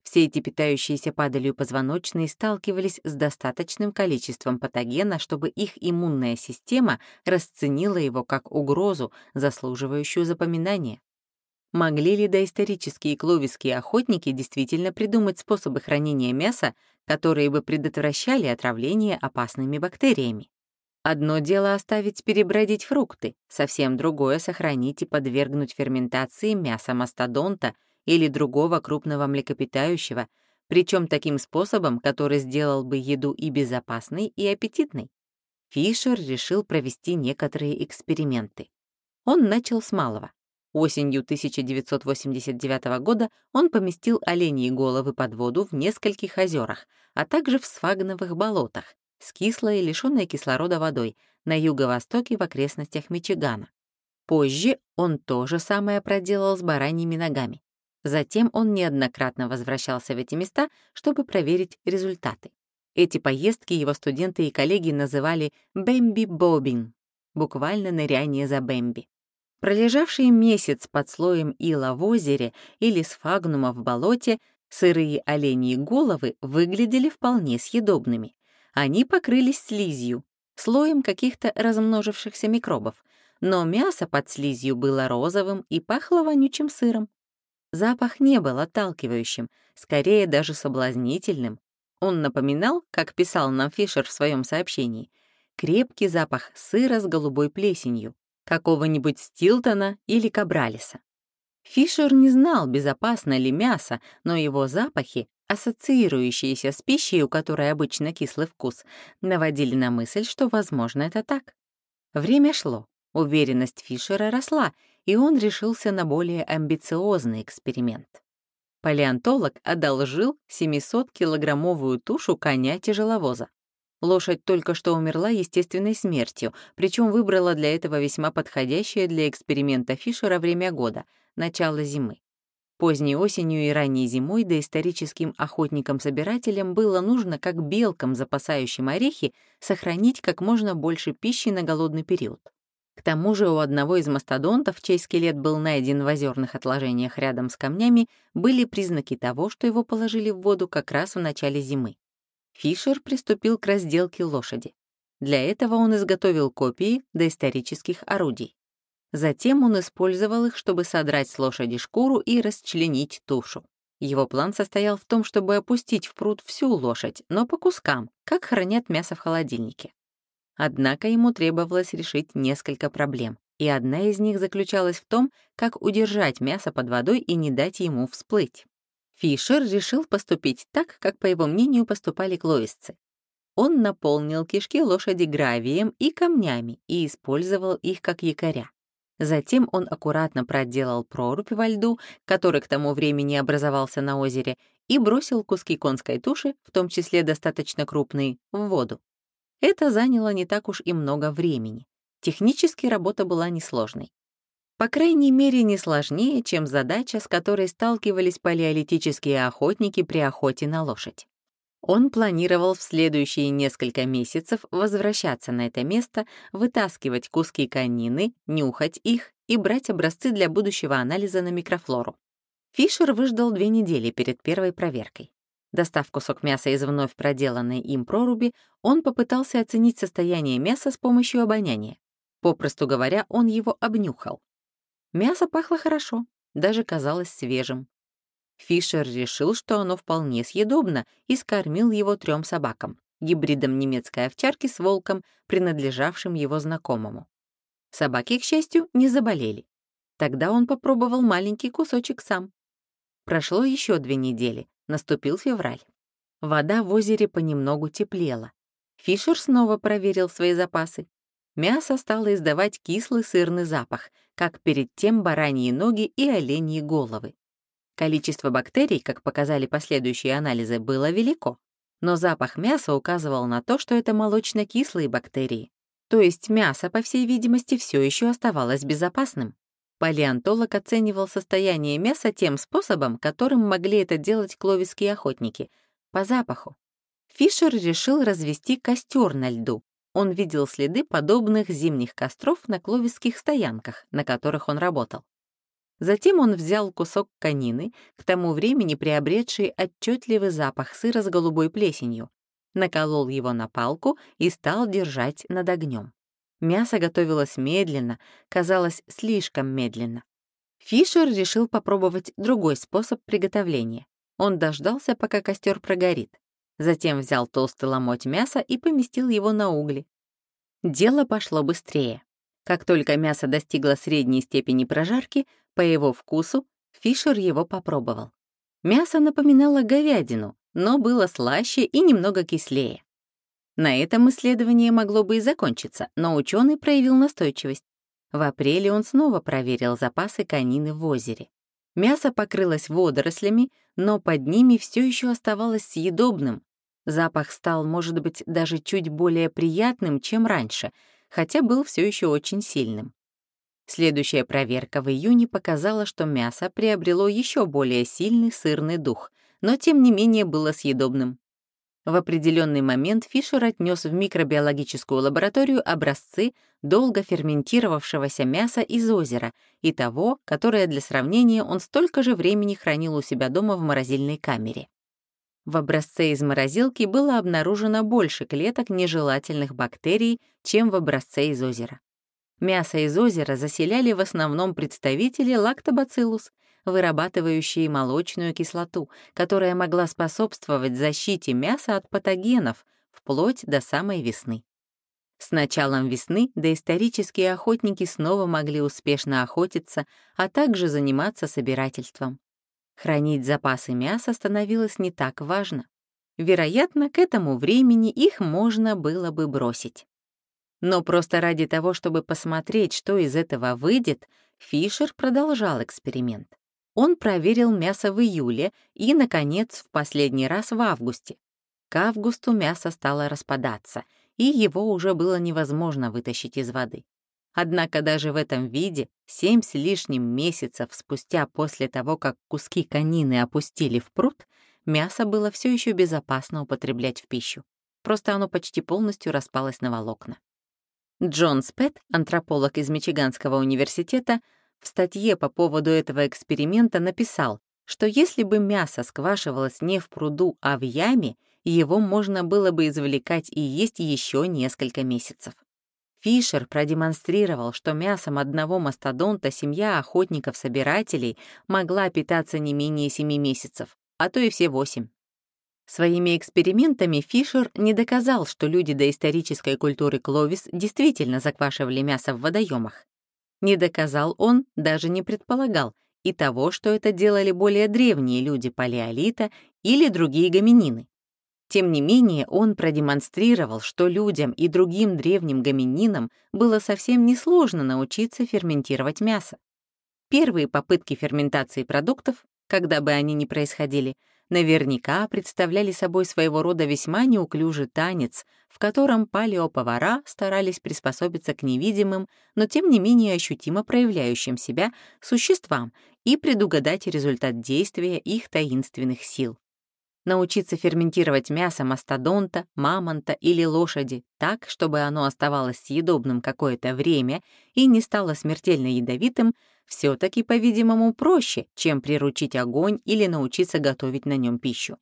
Все эти питающиеся падалью позвоночные сталкивались с достаточным количеством патогена, чтобы их иммунная система расценила его как угрозу, заслуживающую запоминания. Могли ли доисторические кловиские охотники действительно придумать способы хранения мяса, которые бы предотвращали отравление опасными бактериями? Одно дело оставить перебродить фрукты, совсем другое — сохранить и подвергнуть ферментации мясо мастодонта или другого крупного млекопитающего, причем таким способом, который сделал бы еду и безопасной, и аппетитной. Фишер решил провести некоторые эксперименты. Он начал с малого Осенью 1989 года он поместил оленьи головы под воду в нескольких озерах, а также в сфагновых болотах с кислой, лишенной кислорода водой на юго-востоке в окрестностях Мичигана. Позже он то же самое проделал с бараньими ногами. Затем он неоднократно возвращался в эти места, чтобы проверить результаты. Эти поездки его студенты и коллеги называли «бэмби-бобин», буквально ныряние за бэмби. Пролежавшие месяц под слоем ила в озере или сфагнума в болоте, сырые оленьи головы выглядели вполне съедобными. Они покрылись слизью, слоем каких-то размножившихся микробов, но мясо под слизью было розовым и пахло вонючим сыром. Запах не был отталкивающим, скорее даже соблазнительным. Он напоминал, как писал нам Фишер в своем сообщении, крепкий запах сыра с голубой плесенью, какого-нибудь Стилтона или Кабралиса. Фишер не знал, безопасно ли мясо, но его запахи, ассоциирующиеся с пищей, у которой обычно кислый вкус, наводили на мысль, что, возможно, это так. Время шло, уверенность Фишера росла, и он решился на более амбициозный эксперимент. Палеонтолог одолжил 700-килограммовую тушу коня-тяжеловоза. Лошадь только что умерла естественной смертью, причем выбрала для этого весьма подходящее для эксперимента Фишера время года — начало зимы. Поздней осенью и ранней зимой доисторическим охотникам-собирателям было нужно, как белкам, запасающим орехи, сохранить как можно больше пищи на голодный период. К тому же у одного из мастодонтов, чей скелет был найден в озерных отложениях рядом с камнями, были признаки того, что его положили в воду как раз в начале зимы. Фишер приступил к разделке лошади. Для этого он изготовил копии доисторических орудий. Затем он использовал их, чтобы содрать с лошади шкуру и расчленить тушу. Его план состоял в том, чтобы опустить в пруд всю лошадь, но по кускам, как хранят мясо в холодильнике. Однако ему требовалось решить несколько проблем, и одна из них заключалась в том, как удержать мясо под водой и не дать ему всплыть. Фишер решил поступить так, как, по его мнению, поступали клоисцы. Он наполнил кишки лошади гравием и камнями и использовал их как якоря. Затем он аккуратно проделал прорубь во льду, который к тому времени образовался на озере, и бросил куски конской туши, в том числе достаточно крупные, в воду. Это заняло не так уж и много времени. Технически работа была несложной. По крайней мере, не сложнее, чем задача, с которой сталкивались палеолитические охотники при охоте на лошадь. Он планировал в следующие несколько месяцев возвращаться на это место, вытаскивать куски конины, нюхать их и брать образцы для будущего анализа на микрофлору. Фишер выждал две недели перед первой проверкой. Достав кусок мяса из вновь проделанной им проруби, он попытался оценить состояние мяса с помощью обоняния. Попросту говоря, он его обнюхал. Мясо пахло хорошо, даже казалось свежим. Фишер решил, что оно вполне съедобно, и скормил его трем собакам, гибридом немецкой овчарки с волком, принадлежавшим его знакомому. Собаки, к счастью, не заболели. Тогда он попробовал маленький кусочек сам. Прошло еще две недели, наступил февраль. Вода в озере понемногу теплела. Фишер снова проверил свои запасы. Мясо стало издавать кислый сырный запах, как перед тем бараньи ноги и оленьи головы. Количество бактерий, как показали последующие анализы, было велико, но запах мяса указывал на то, что это молочно-кислые бактерии. То есть мясо, по всей видимости, все еще оставалось безопасным. Палеонтолог оценивал состояние мяса тем способом, которым могли это делать кловиские охотники — по запаху. Фишер решил развести костер на льду, он видел следы подобных зимних костров на кловиских стоянках, на которых он работал. Затем он взял кусок конины, к тому времени приобретший отчетливый запах сыра с голубой плесенью, наколол его на палку и стал держать над огнем. Мясо готовилось медленно, казалось, слишком медленно. Фишер решил попробовать другой способ приготовления. Он дождался, пока костер прогорит. Затем взял толстый ломоть мяса и поместил его на угли. Дело пошло быстрее. Как только мясо достигло средней степени прожарки, по его вкусу Фишер его попробовал. Мясо напоминало говядину, но было слаще и немного кислее. На этом исследование могло бы и закончиться, но ученый проявил настойчивость. В апреле он снова проверил запасы конины в озере. Мясо покрылось водорослями, но под ними все еще оставалось съедобным. Запах стал, может быть, даже чуть более приятным, чем раньше, хотя был все еще очень сильным. Следующая проверка в июне показала, что мясо приобрело еще более сильный сырный дух, но тем не менее было съедобным. В определенный момент Фишер отнес в микробиологическую лабораторию образцы долго ферментировавшегося мяса из озера и того, которое для сравнения он столько же времени хранил у себя дома в морозильной камере. В образце из морозилки было обнаружено больше клеток нежелательных бактерий, чем в образце из озера. Мясо из озера заселяли в основном представители лактобациллус, вырабатывающие молочную кислоту, которая могла способствовать защите мяса от патогенов вплоть до самой весны. С началом весны доисторические охотники снова могли успешно охотиться, а также заниматься собирательством. Хранить запасы мяса становилось не так важно. Вероятно, к этому времени их можно было бы бросить. Но просто ради того, чтобы посмотреть, что из этого выйдет, Фишер продолжал эксперимент. Он проверил мясо в июле и, наконец, в последний раз в августе. К августу мясо стало распадаться, и его уже было невозможно вытащить из воды. Однако даже в этом виде, семь с лишним месяцев спустя после того, как куски конины опустили в пруд, мясо было все еще безопасно употреблять в пищу. Просто оно почти полностью распалось на волокна. Джон Спетт, антрополог из Мичиганского университета, в статье по поводу этого эксперимента написал, что если бы мясо сквашивалось не в пруду, а в яме, его можно было бы извлекать и есть еще несколько месяцев. Фишер продемонстрировал, что мясом одного мастодонта семья охотников-собирателей могла питаться не менее семи месяцев, а то и все восемь. Своими экспериментами Фишер не доказал, что люди доисторической культуры Кловис действительно заквашивали мясо в водоемах. Не доказал он, даже не предполагал, и того, что это делали более древние люди палеолита или другие гоминины. Тем не менее, он продемонстрировал, что людям и другим древним гомининам было совсем несложно научиться ферментировать мясо. Первые попытки ферментации продуктов, когда бы они ни происходили, наверняка представляли собой своего рода весьма неуклюжий танец, в котором палеоповара старались приспособиться к невидимым, но тем не менее ощутимо проявляющим себя существам и предугадать результат действия их таинственных сил. Научиться ферментировать мясо мастодонта, мамонта или лошади так, чтобы оно оставалось съедобным какое-то время и не стало смертельно ядовитым, все-таки, по-видимому, проще, чем приручить огонь или научиться готовить на нем пищу.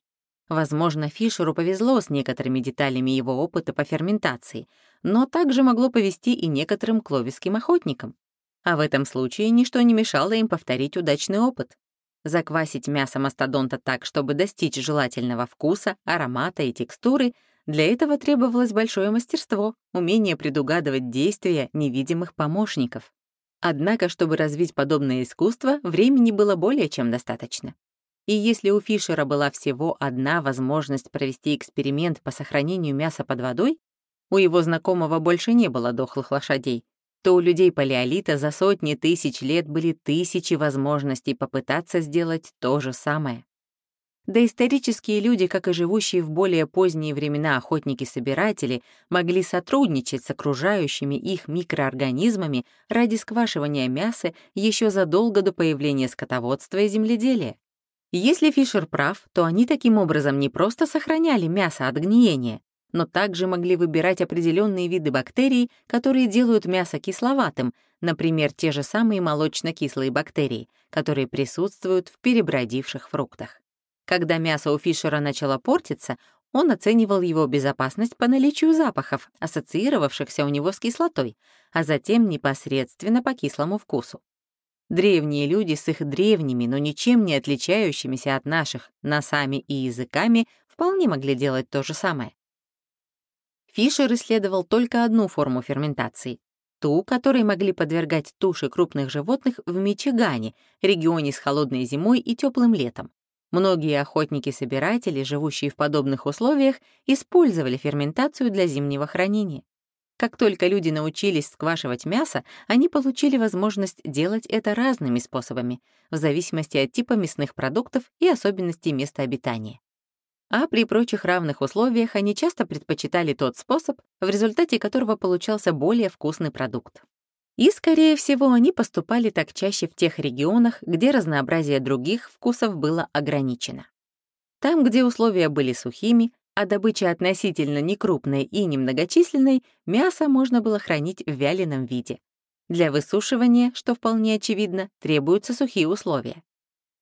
Возможно, Фишеру повезло с некоторыми деталями его опыта по ферментации, но также могло повезти и некоторым кловиским охотникам. А в этом случае ничто не мешало им повторить удачный опыт. Заквасить мясо мастодонта так, чтобы достичь желательного вкуса, аромата и текстуры, для этого требовалось большое мастерство, умение предугадывать действия невидимых помощников. Однако, чтобы развить подобное искусство, времени было более чем достаточно. И если у Фишера была всего одна возможность провести эксперимент по сохранению мяса под водой, у его знакомого больше не было дохлых лошадей, то у людей палеолита за сотни тысяч лет были тысячи возможностей попытаться сделать то же самое. Доисторические люди, как и живущие в более поздние времена охотники-собиратели, могли сотрудничать с окружающими их микроорганизмами ради сквашивания мяса еще задолго до появления скотоводства и земледелия. Если Фишер прав, то они таким образом не просто сохраняли мясо от гниения, но также могли выбирать определенные виды бактерий, которые делают мясо кисловатым, например, те же самые молочно-кислые бактерии, которые присутствуют в перебродивших фруктах. Когда мясо у Фишера начало портиться, он оценивал его безопасность по наличию запахов, ассоциировавшихся у него с кислотой, а затем непосредственно по кислому вкусу. Древние люди с их древними, но ничем не отличающимися от наших носами и языками вполне могли делать то же самое. Фишер исследовал только одну форму ферментации — ту, которой могли подвергать туши крупных животных в Мичигане, регионе с холодной зимой и теплым летом. Многие охотники-собиратели, живущие в подобных условиях, использовали ферментацию для зимнего хранения. Как только люди научились сквашивать мясо, они получили возможность делать это разными способами, в зависимости от типа мясных продуктов и особенностей места обитания. А при прочих равных условиях они часто предпочитали тот способ, в результате которого получался более вкусный продукт. И, скорее всего, они поступали так чаще в тех регионах, где разнообразие других вкусов было ограничено. Там, где условия были сухими, а добыча относительно некрупной и немногочисленной, мясо можно было хранить в вяленом виде. Для высушивания, что вполне очевидно, требуются сухие условия.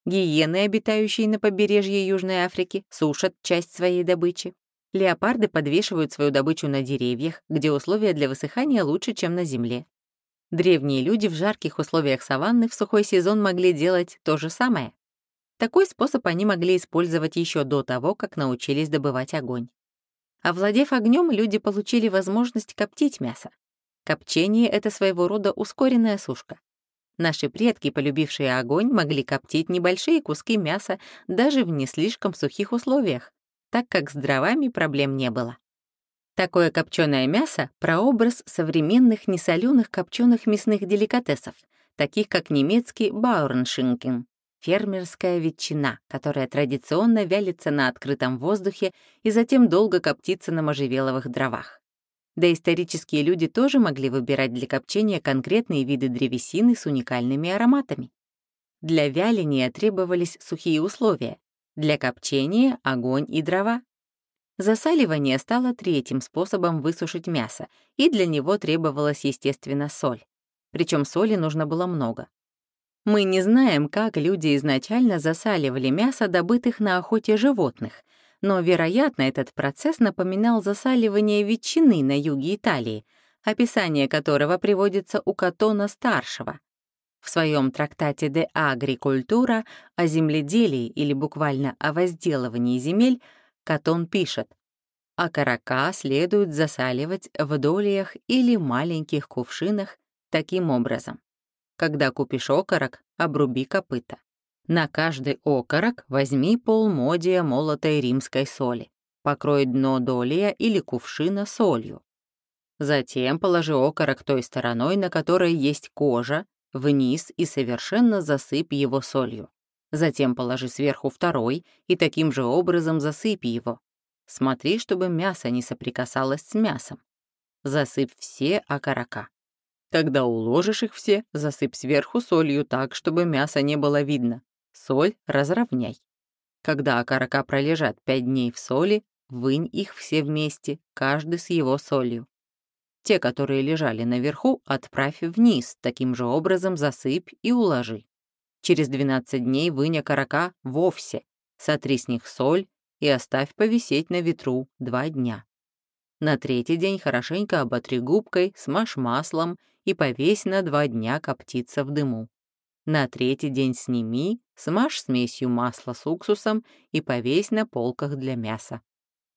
Гиены, обитающие на побережье Южной Африки, сушат часть своей добычи. Леопарды подвешивают свою добычу на деревьях, где условия для высыхания лучше, чем на земле. Древние люди в жарких условиях саванны в сухой сезон могли делать то же самое. Такой способ они могли использовать еще до того, как научились добывать огонь. Овладев огнем, люди получили возможность коптить мясо. Копчение — это своего рода ускоренная сушка. Наши предки, полюбившие огонь, могли коптить небольшие куски мяса даже в не слишком сухих условиях, так как с дровами проблем не было. Такое копченое мясо — прообраз современных несоленых копченых мясных деликатесов, таких как немецкий баурншинкен фермерская ветчина, которая традиционно вялится на открытом воздухе и затем долго коптится на можжевеловых дровах. Доисторические люди тоже могли выбирать для копчения конкретные виды древесины с уникальными ароматами. Для вяления требовались сухие условия, для копчения — огонь и дрова. Засаливание стало третьим способом высушить мясо, и для него требовалась, естественно, соль. Причем соли нужно было много. Мы не знаем, как люди изначально засаливали мясо добытых на охоте животных, но, вероятно, этот процесс напоминал засаливание ветчины на юге Италии, описание которого приводится у Катона-старшего. В своем трактате «De Agricultura» о земледелии или буквально о возделывании земель Катон пишет, а карака следует засаливать в долиях или маленьких кувшинах таким образом. Когда купишь окорок, обруби копыта. На каждый окорок возьми полмодия молотой римской соли. Покрой дно долия или кувшина солью. Затем положи окорок той стороной, на которой есть кожа, вниз и совершенно засыпь его солью. Затем положи сверху второй и таким же образом засыпь его. Смотри, чтобы мясо не соприкасалось с мясом. Засыпь все окорока. Когда уложишь их все, засыпь сверху солью так, чтобы мясо не было видно. Соль разровняй. Когда окорока пролежат пять дней в соли, вынь их все вместе, каждый с его солью. Те, которые лежали наверху, отправь вниз, таким же образом засыпь и уложи. Через 12 дней вынь окорока вовсе, сотри с них соль и оставь повисеть на ветру два дня. На третий день хорошенько оботри губкой, смажь маслом и повесь на два дня коптиться в дыму. На третий день сними, смажь смесью масла с уксусом и повесь на полках для мяса.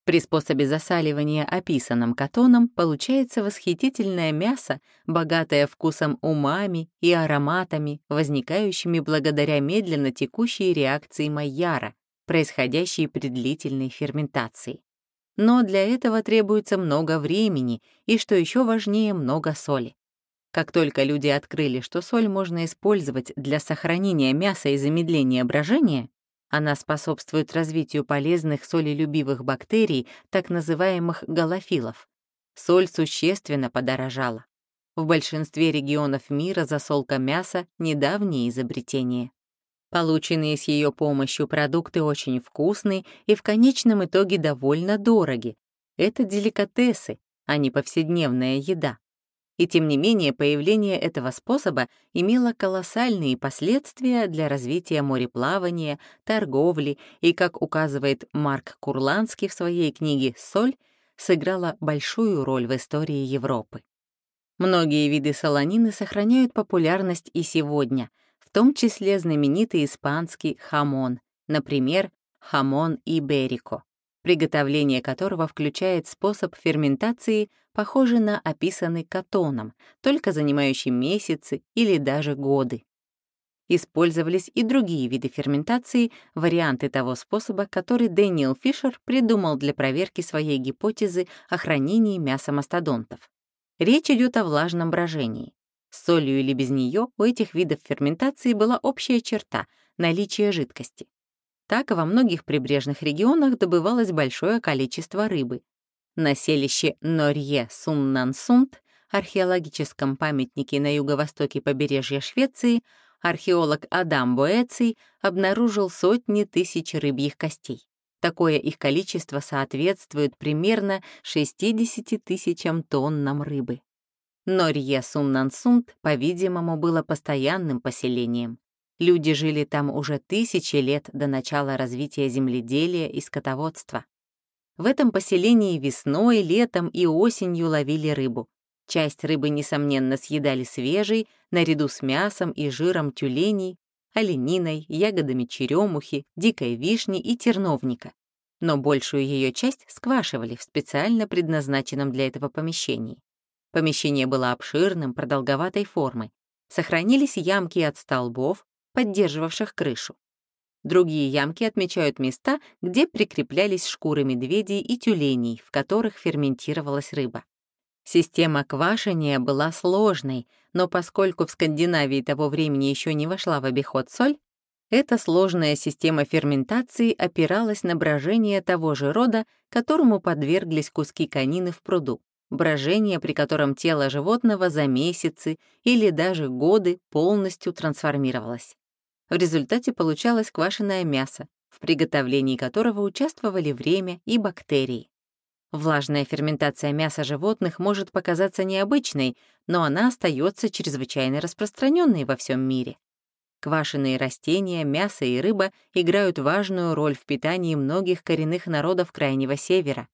При способе засаливания, описанном катоном, получается восхитительное мясо, богатое вкусом умами и ароматами, возникающими благодаря медленно текущей реакции Майяра, происходящей при длительной ферментации. Но для этого требуется много времени и, что еще важнее, много соли. Как только люди открыли, что соль можно использовать для сохранения мяса и замедления брожения, она способствует развитию полезных солелюбивых бактерий, так называемых галофилов. Соль существенно подорожала. В большинстве регионов мира засолка мяса — недавнее изобретение. Полученные с ее помощью продукты очень вкусны и в конечном итоге довольно дороги. Это деликатесы, а не повседневная еда. И тем не менее появление этого способа имело колоссальные последствия для развития мореплавания, торговли и, как указывает Марк Курланский в своей книге «Соль», сыграло большую роль в истории Европы. Многие виды солонины сохраняют популярность и сегодня, в том числе знаменитый испанский хамон, например, хамон иберико приготовление которого включает способ ферментации, похожий на описанный Катоном, только занимающий месяцы или даже годы. Использовались и другие виды ферментации, варианты того способа, который Дэниел Фишер придумал для проверки своей гипотезы о хранении мяса мастодонтов. Речь идет о влажном брожении. С солью или без нее у этих видов ферментации была общая черта — наличие жидкости. Так во многих прибрежных регионах добывалось большое количество рыбы. На селище Норье-Суннансунт, археологическом памятнике на юго-востоке побережья Швеции, археолог Адам Боэций обнаружил сотни тысяч рыбьих костей. Такое их количество соответствует примерно 60 тысячам тоннам рыбы. Норье Суннансунт, по-видимому, было постоянным поселением. Люди жили там уже тысячи лет до начала развития земледелия и скотоводства. В этом поселении весной, летом и осенью ловили рыбу. Часть рыбы, несомненно, съедали свежей, наряду с мясом и жиром тюленей, олениной, ягодами черемухи, дикой вишни и терновника. Но большую ее часть сквашивали в специально предназначенном для этого помещении. Помещение было обширным, продолговатой формы. Сохранились ямки от столбов, поддерживавших крышу. Другие ямки отмечают места, где прикреплялись шкуры медведей и тюленей, в которых ферментировалась рыба. Система квашения была сложной, но поскольку в Скандинавии того времени еще не вошла в обиход соль, эта сложная система ферментации опиралась на брожение того же рода, которому подверглись куски конины в пруду брожение, при котором тело животного за месяцы или даже годы полностью трансформировалось. В результате получалось квашеное мясо, в приготовлении которого участвовали время и бактерии. Влажная ферментация мяса животных может показаться необычной, но она остается чрезвычайно распространенной во всем мире. Квашеные растения, мясо и рыба играют важную роль в питании многих коренных народов Крайнего Севера.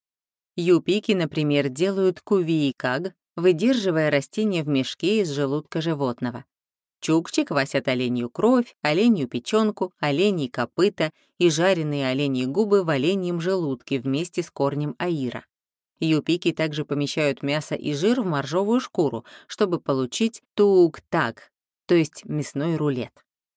Юпики, например, делают кувиикаг, выдерживая растение в мешке из желудка животного. Чукчи квасят оленью кровь, оленью печенку, оленьи копыта и жареные оленьи губы в оленьем желудке вместе с корнем аира. Юпики также помещают мясо и жир в моржовую шкуру, чтобы получить тук-так, то есть мясной рулет.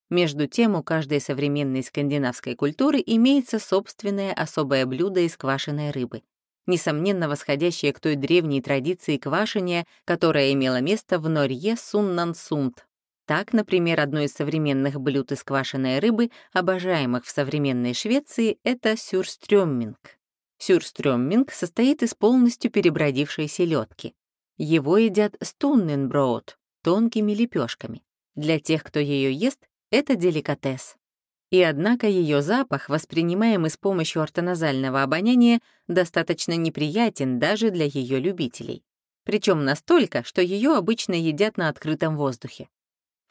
Между тем, у каждой современной скандинавской культуры имеется собственное особое блюдо из квашеной рыбы несомненно восходящее к той древней традиции квашения, которая имела место в Норье Суннансунт. Так, например, одно из современных блюд из квашеной рыбы, обожаемых в современной Швеции, это сюрстрёмминг. Сюрстрёмминг состоит из полностью перебродившей селедки. Его едят стунненброуд, тонкими лепешками. Для тех, кто ее ест, это деликатес. И однако ее запах, воспринимаемый с помощью ортоназального обоняния, достаточно неприятен даже для ее любителей. Причем настолько, что ее обычно едят на открытом воздухе.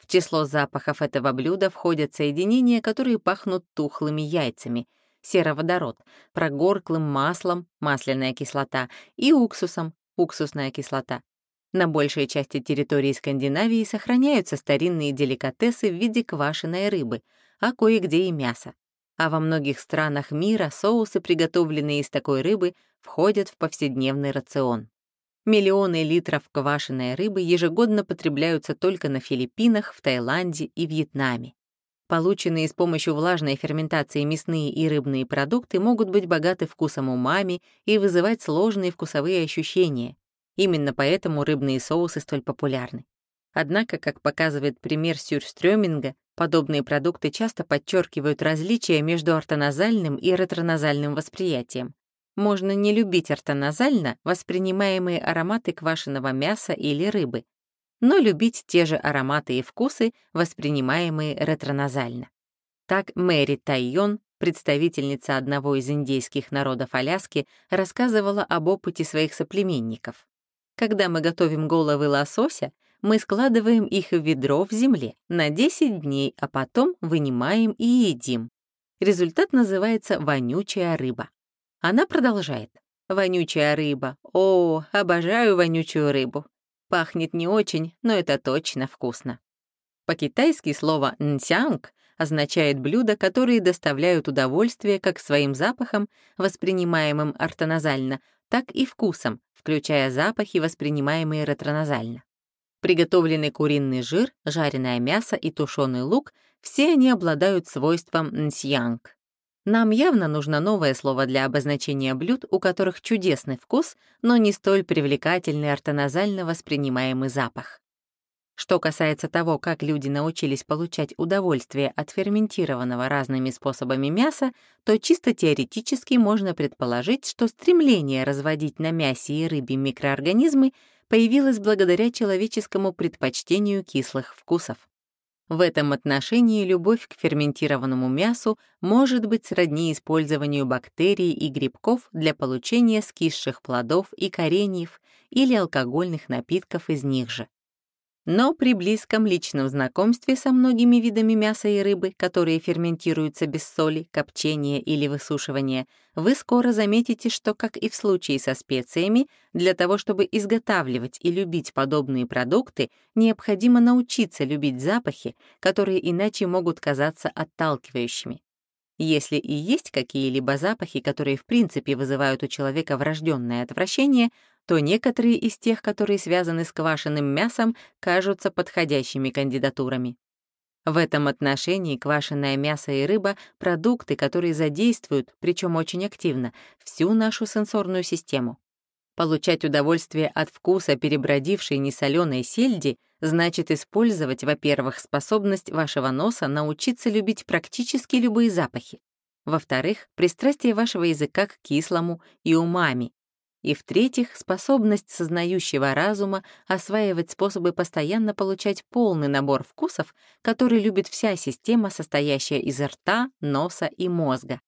В число запахов этого блюда входят соединения, которые пахнут тухлыми яйцами, сероводород, прогорклым маслом, масляная кислота, и уксусом, уксусная кислота. На большей части территории Скандинавии сохраняются старинные деликатесы в виде квашеной рыбы — а кое-где и мясо. А во многих странах мира соусы, приготовленные из такой рыбы, входят в повседневный рацион. Миллионы литров квашеной рыбы ежегодно потребляются только на Филиппинах, в Таиланде и Вьетнаме. Полученные с помощью влажной ферментации мясные и рыбные продукты могут быть богаты вкусом умами и вызывать сложные вкусовые ощущения. Именно поэтому рыбные соусы столь популярны. Однако, как показывает пример сюрстрёминга, Подобные продукты часто подчеркивают различия между ортоназальным и ретроназальным восприятием. Можно не любить ортоназально воспринимаемые ароматы квашеного мяса или рыбы, но любить те же ароматы и вкусы, воспринимаемые ретроназально. Так Мэри Тайон, представительница одного из индейских народов Аляски, рассказывала об опыте своих соплеменников. Когда мы готовим головы лосося, мы складываем их в ведро в земле на 10 дней, а потом вынимаем и едим. Результат называется «вонючая рыба». Она продолжает. «Вонючая рыба. О, обожаю вонючую рыбу. Пахнет не очень, но это точно вкусно». По-китайски слово «нсянг» означает блюда, которые доставляют удовольствие как своим запахом, воспринимаемым ортоназально, так и вкусом, включая запахи, воспринимаемые ретроназально. Приготовленный куриный жир, жареное мясо и тушеный лук — все они обладают свойством нсьянг. Нам явно нужно новое слово для обозначения блюд, у которых чудесный вкус, но не столь привлекательный ортоназально воспринимаемый запах. Что касается того, как люди научились получать удовольствие от ферментированного разными способами мяса, то чисто теоретически можно предположить, что стремление разводить на мясе и рыбе микроорганизмы появилось благодаря человеческому предпочтению кислых вкусов. В этом отношении любовь к ферментированному мясу может быть сродни использованию бактерий и грибков для получения скисших плодов и кореньев или алкогольных напитков из них же. Но при близком личном знакомстве со многими видами мяса и рыбы, которые ферментируются без соли, копчения или высушивания, вы скоро заметите, что, как и в случае со специями, для того, чтобы изготавливать и любить подобные продукты, необходимо научиться любить запахи, которые иначе могут казаться отталкивающими. Если и есть какие-либо запахи, которые в принципе вызывают у человека врожденное отвращение, то некоторые из тех, которые связаны с квашеным мясом, кажутся подходящими кандидатурами. В этом отношении квашеное мясо и рыба — продукты, которые задействуют, причем очень активно, всю нашу сенсорную систему. Получать удовольствие от вкуса перебродившей несоленой сельди значит использовать, во-первых, способность вашего носа научиться любить практически любые запахи. Во-вторых, пристрастие вашего языка к кислому и умами. И в-третьих, способность сознающего разума осваивать способы постоянно получать полный набор вкусов, который любит вся система, состоящая из рта, носа и мозга.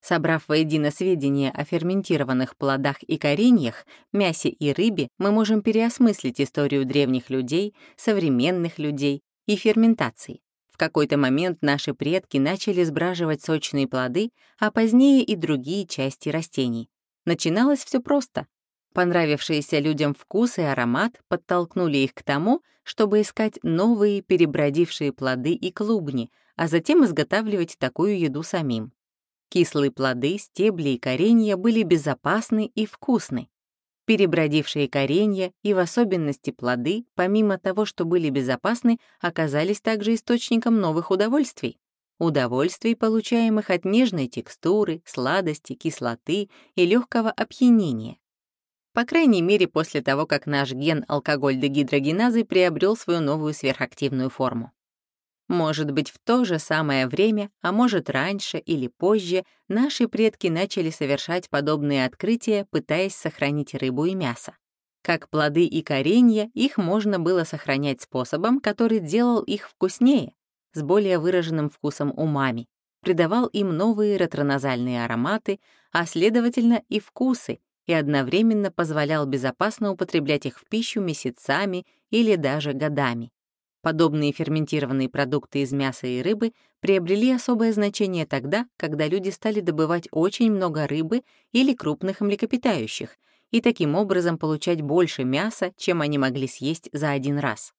Собрав воедино сведения о ферментированных плодах и кореньях, мясе и рыбе, мы можем переосмыслить историю древних людей, современных людей и ферментации. В какой-то момент наши предки начали сбраживать сочные плоды, а позднее и другие части растений. Начиналось все просто. Понравившиеся людям вкус и аромат подтолкнули их к тому, чтобы искать новые перебродившие плоды и клубни, а затем изготавливать такую еду самим. Кислые плоды, стебли и коренья были безопасны и вкусны. Перебродившие коренья и в особенности плоды, помимо того, что были безопасны, оказались также источником новых удовольствий. Удовольствий, получаемых от нежной текстуры, сладости, кислоты и легкого опьянения. По крайней мере, после того, как наш ген алкоголь-дегидрогеназы приобрел свою новую сверхактивную форму. Может быть, в то же самое время, а может раньше или позже, наши предки начали совершать подобные открытия, пытаясь сохранить рыбу и мясо. Как плоды и коренья, их можно было сохранять способом, который делал их вкуснее, с более выраженным вкусом умами, придавал им новые ретроназальные ароматы, а следовательно и вкусы, и одновременно позволял безопасно употреблять их в пищу месяцами или даже годами. Подобные ферментированные продукты из мяса и рыбы приобрели особое значение тогда, когда люди стали добывать очень много рыбы или крупных млекопитающих, и таким образом получать больше мяса, чем они могли съесть за один раз.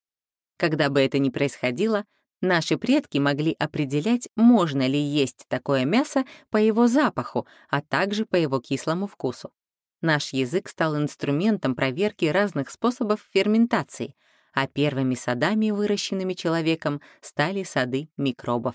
Когда бы это ни происходило, наши предки могли определять, можно ли есть такое мясо по его запаху, а также по его кислому вкусу. Наш язык стал инструментом проверки разных способов ферментации — а первыми садами, выращенными человеком, стали сады микробов.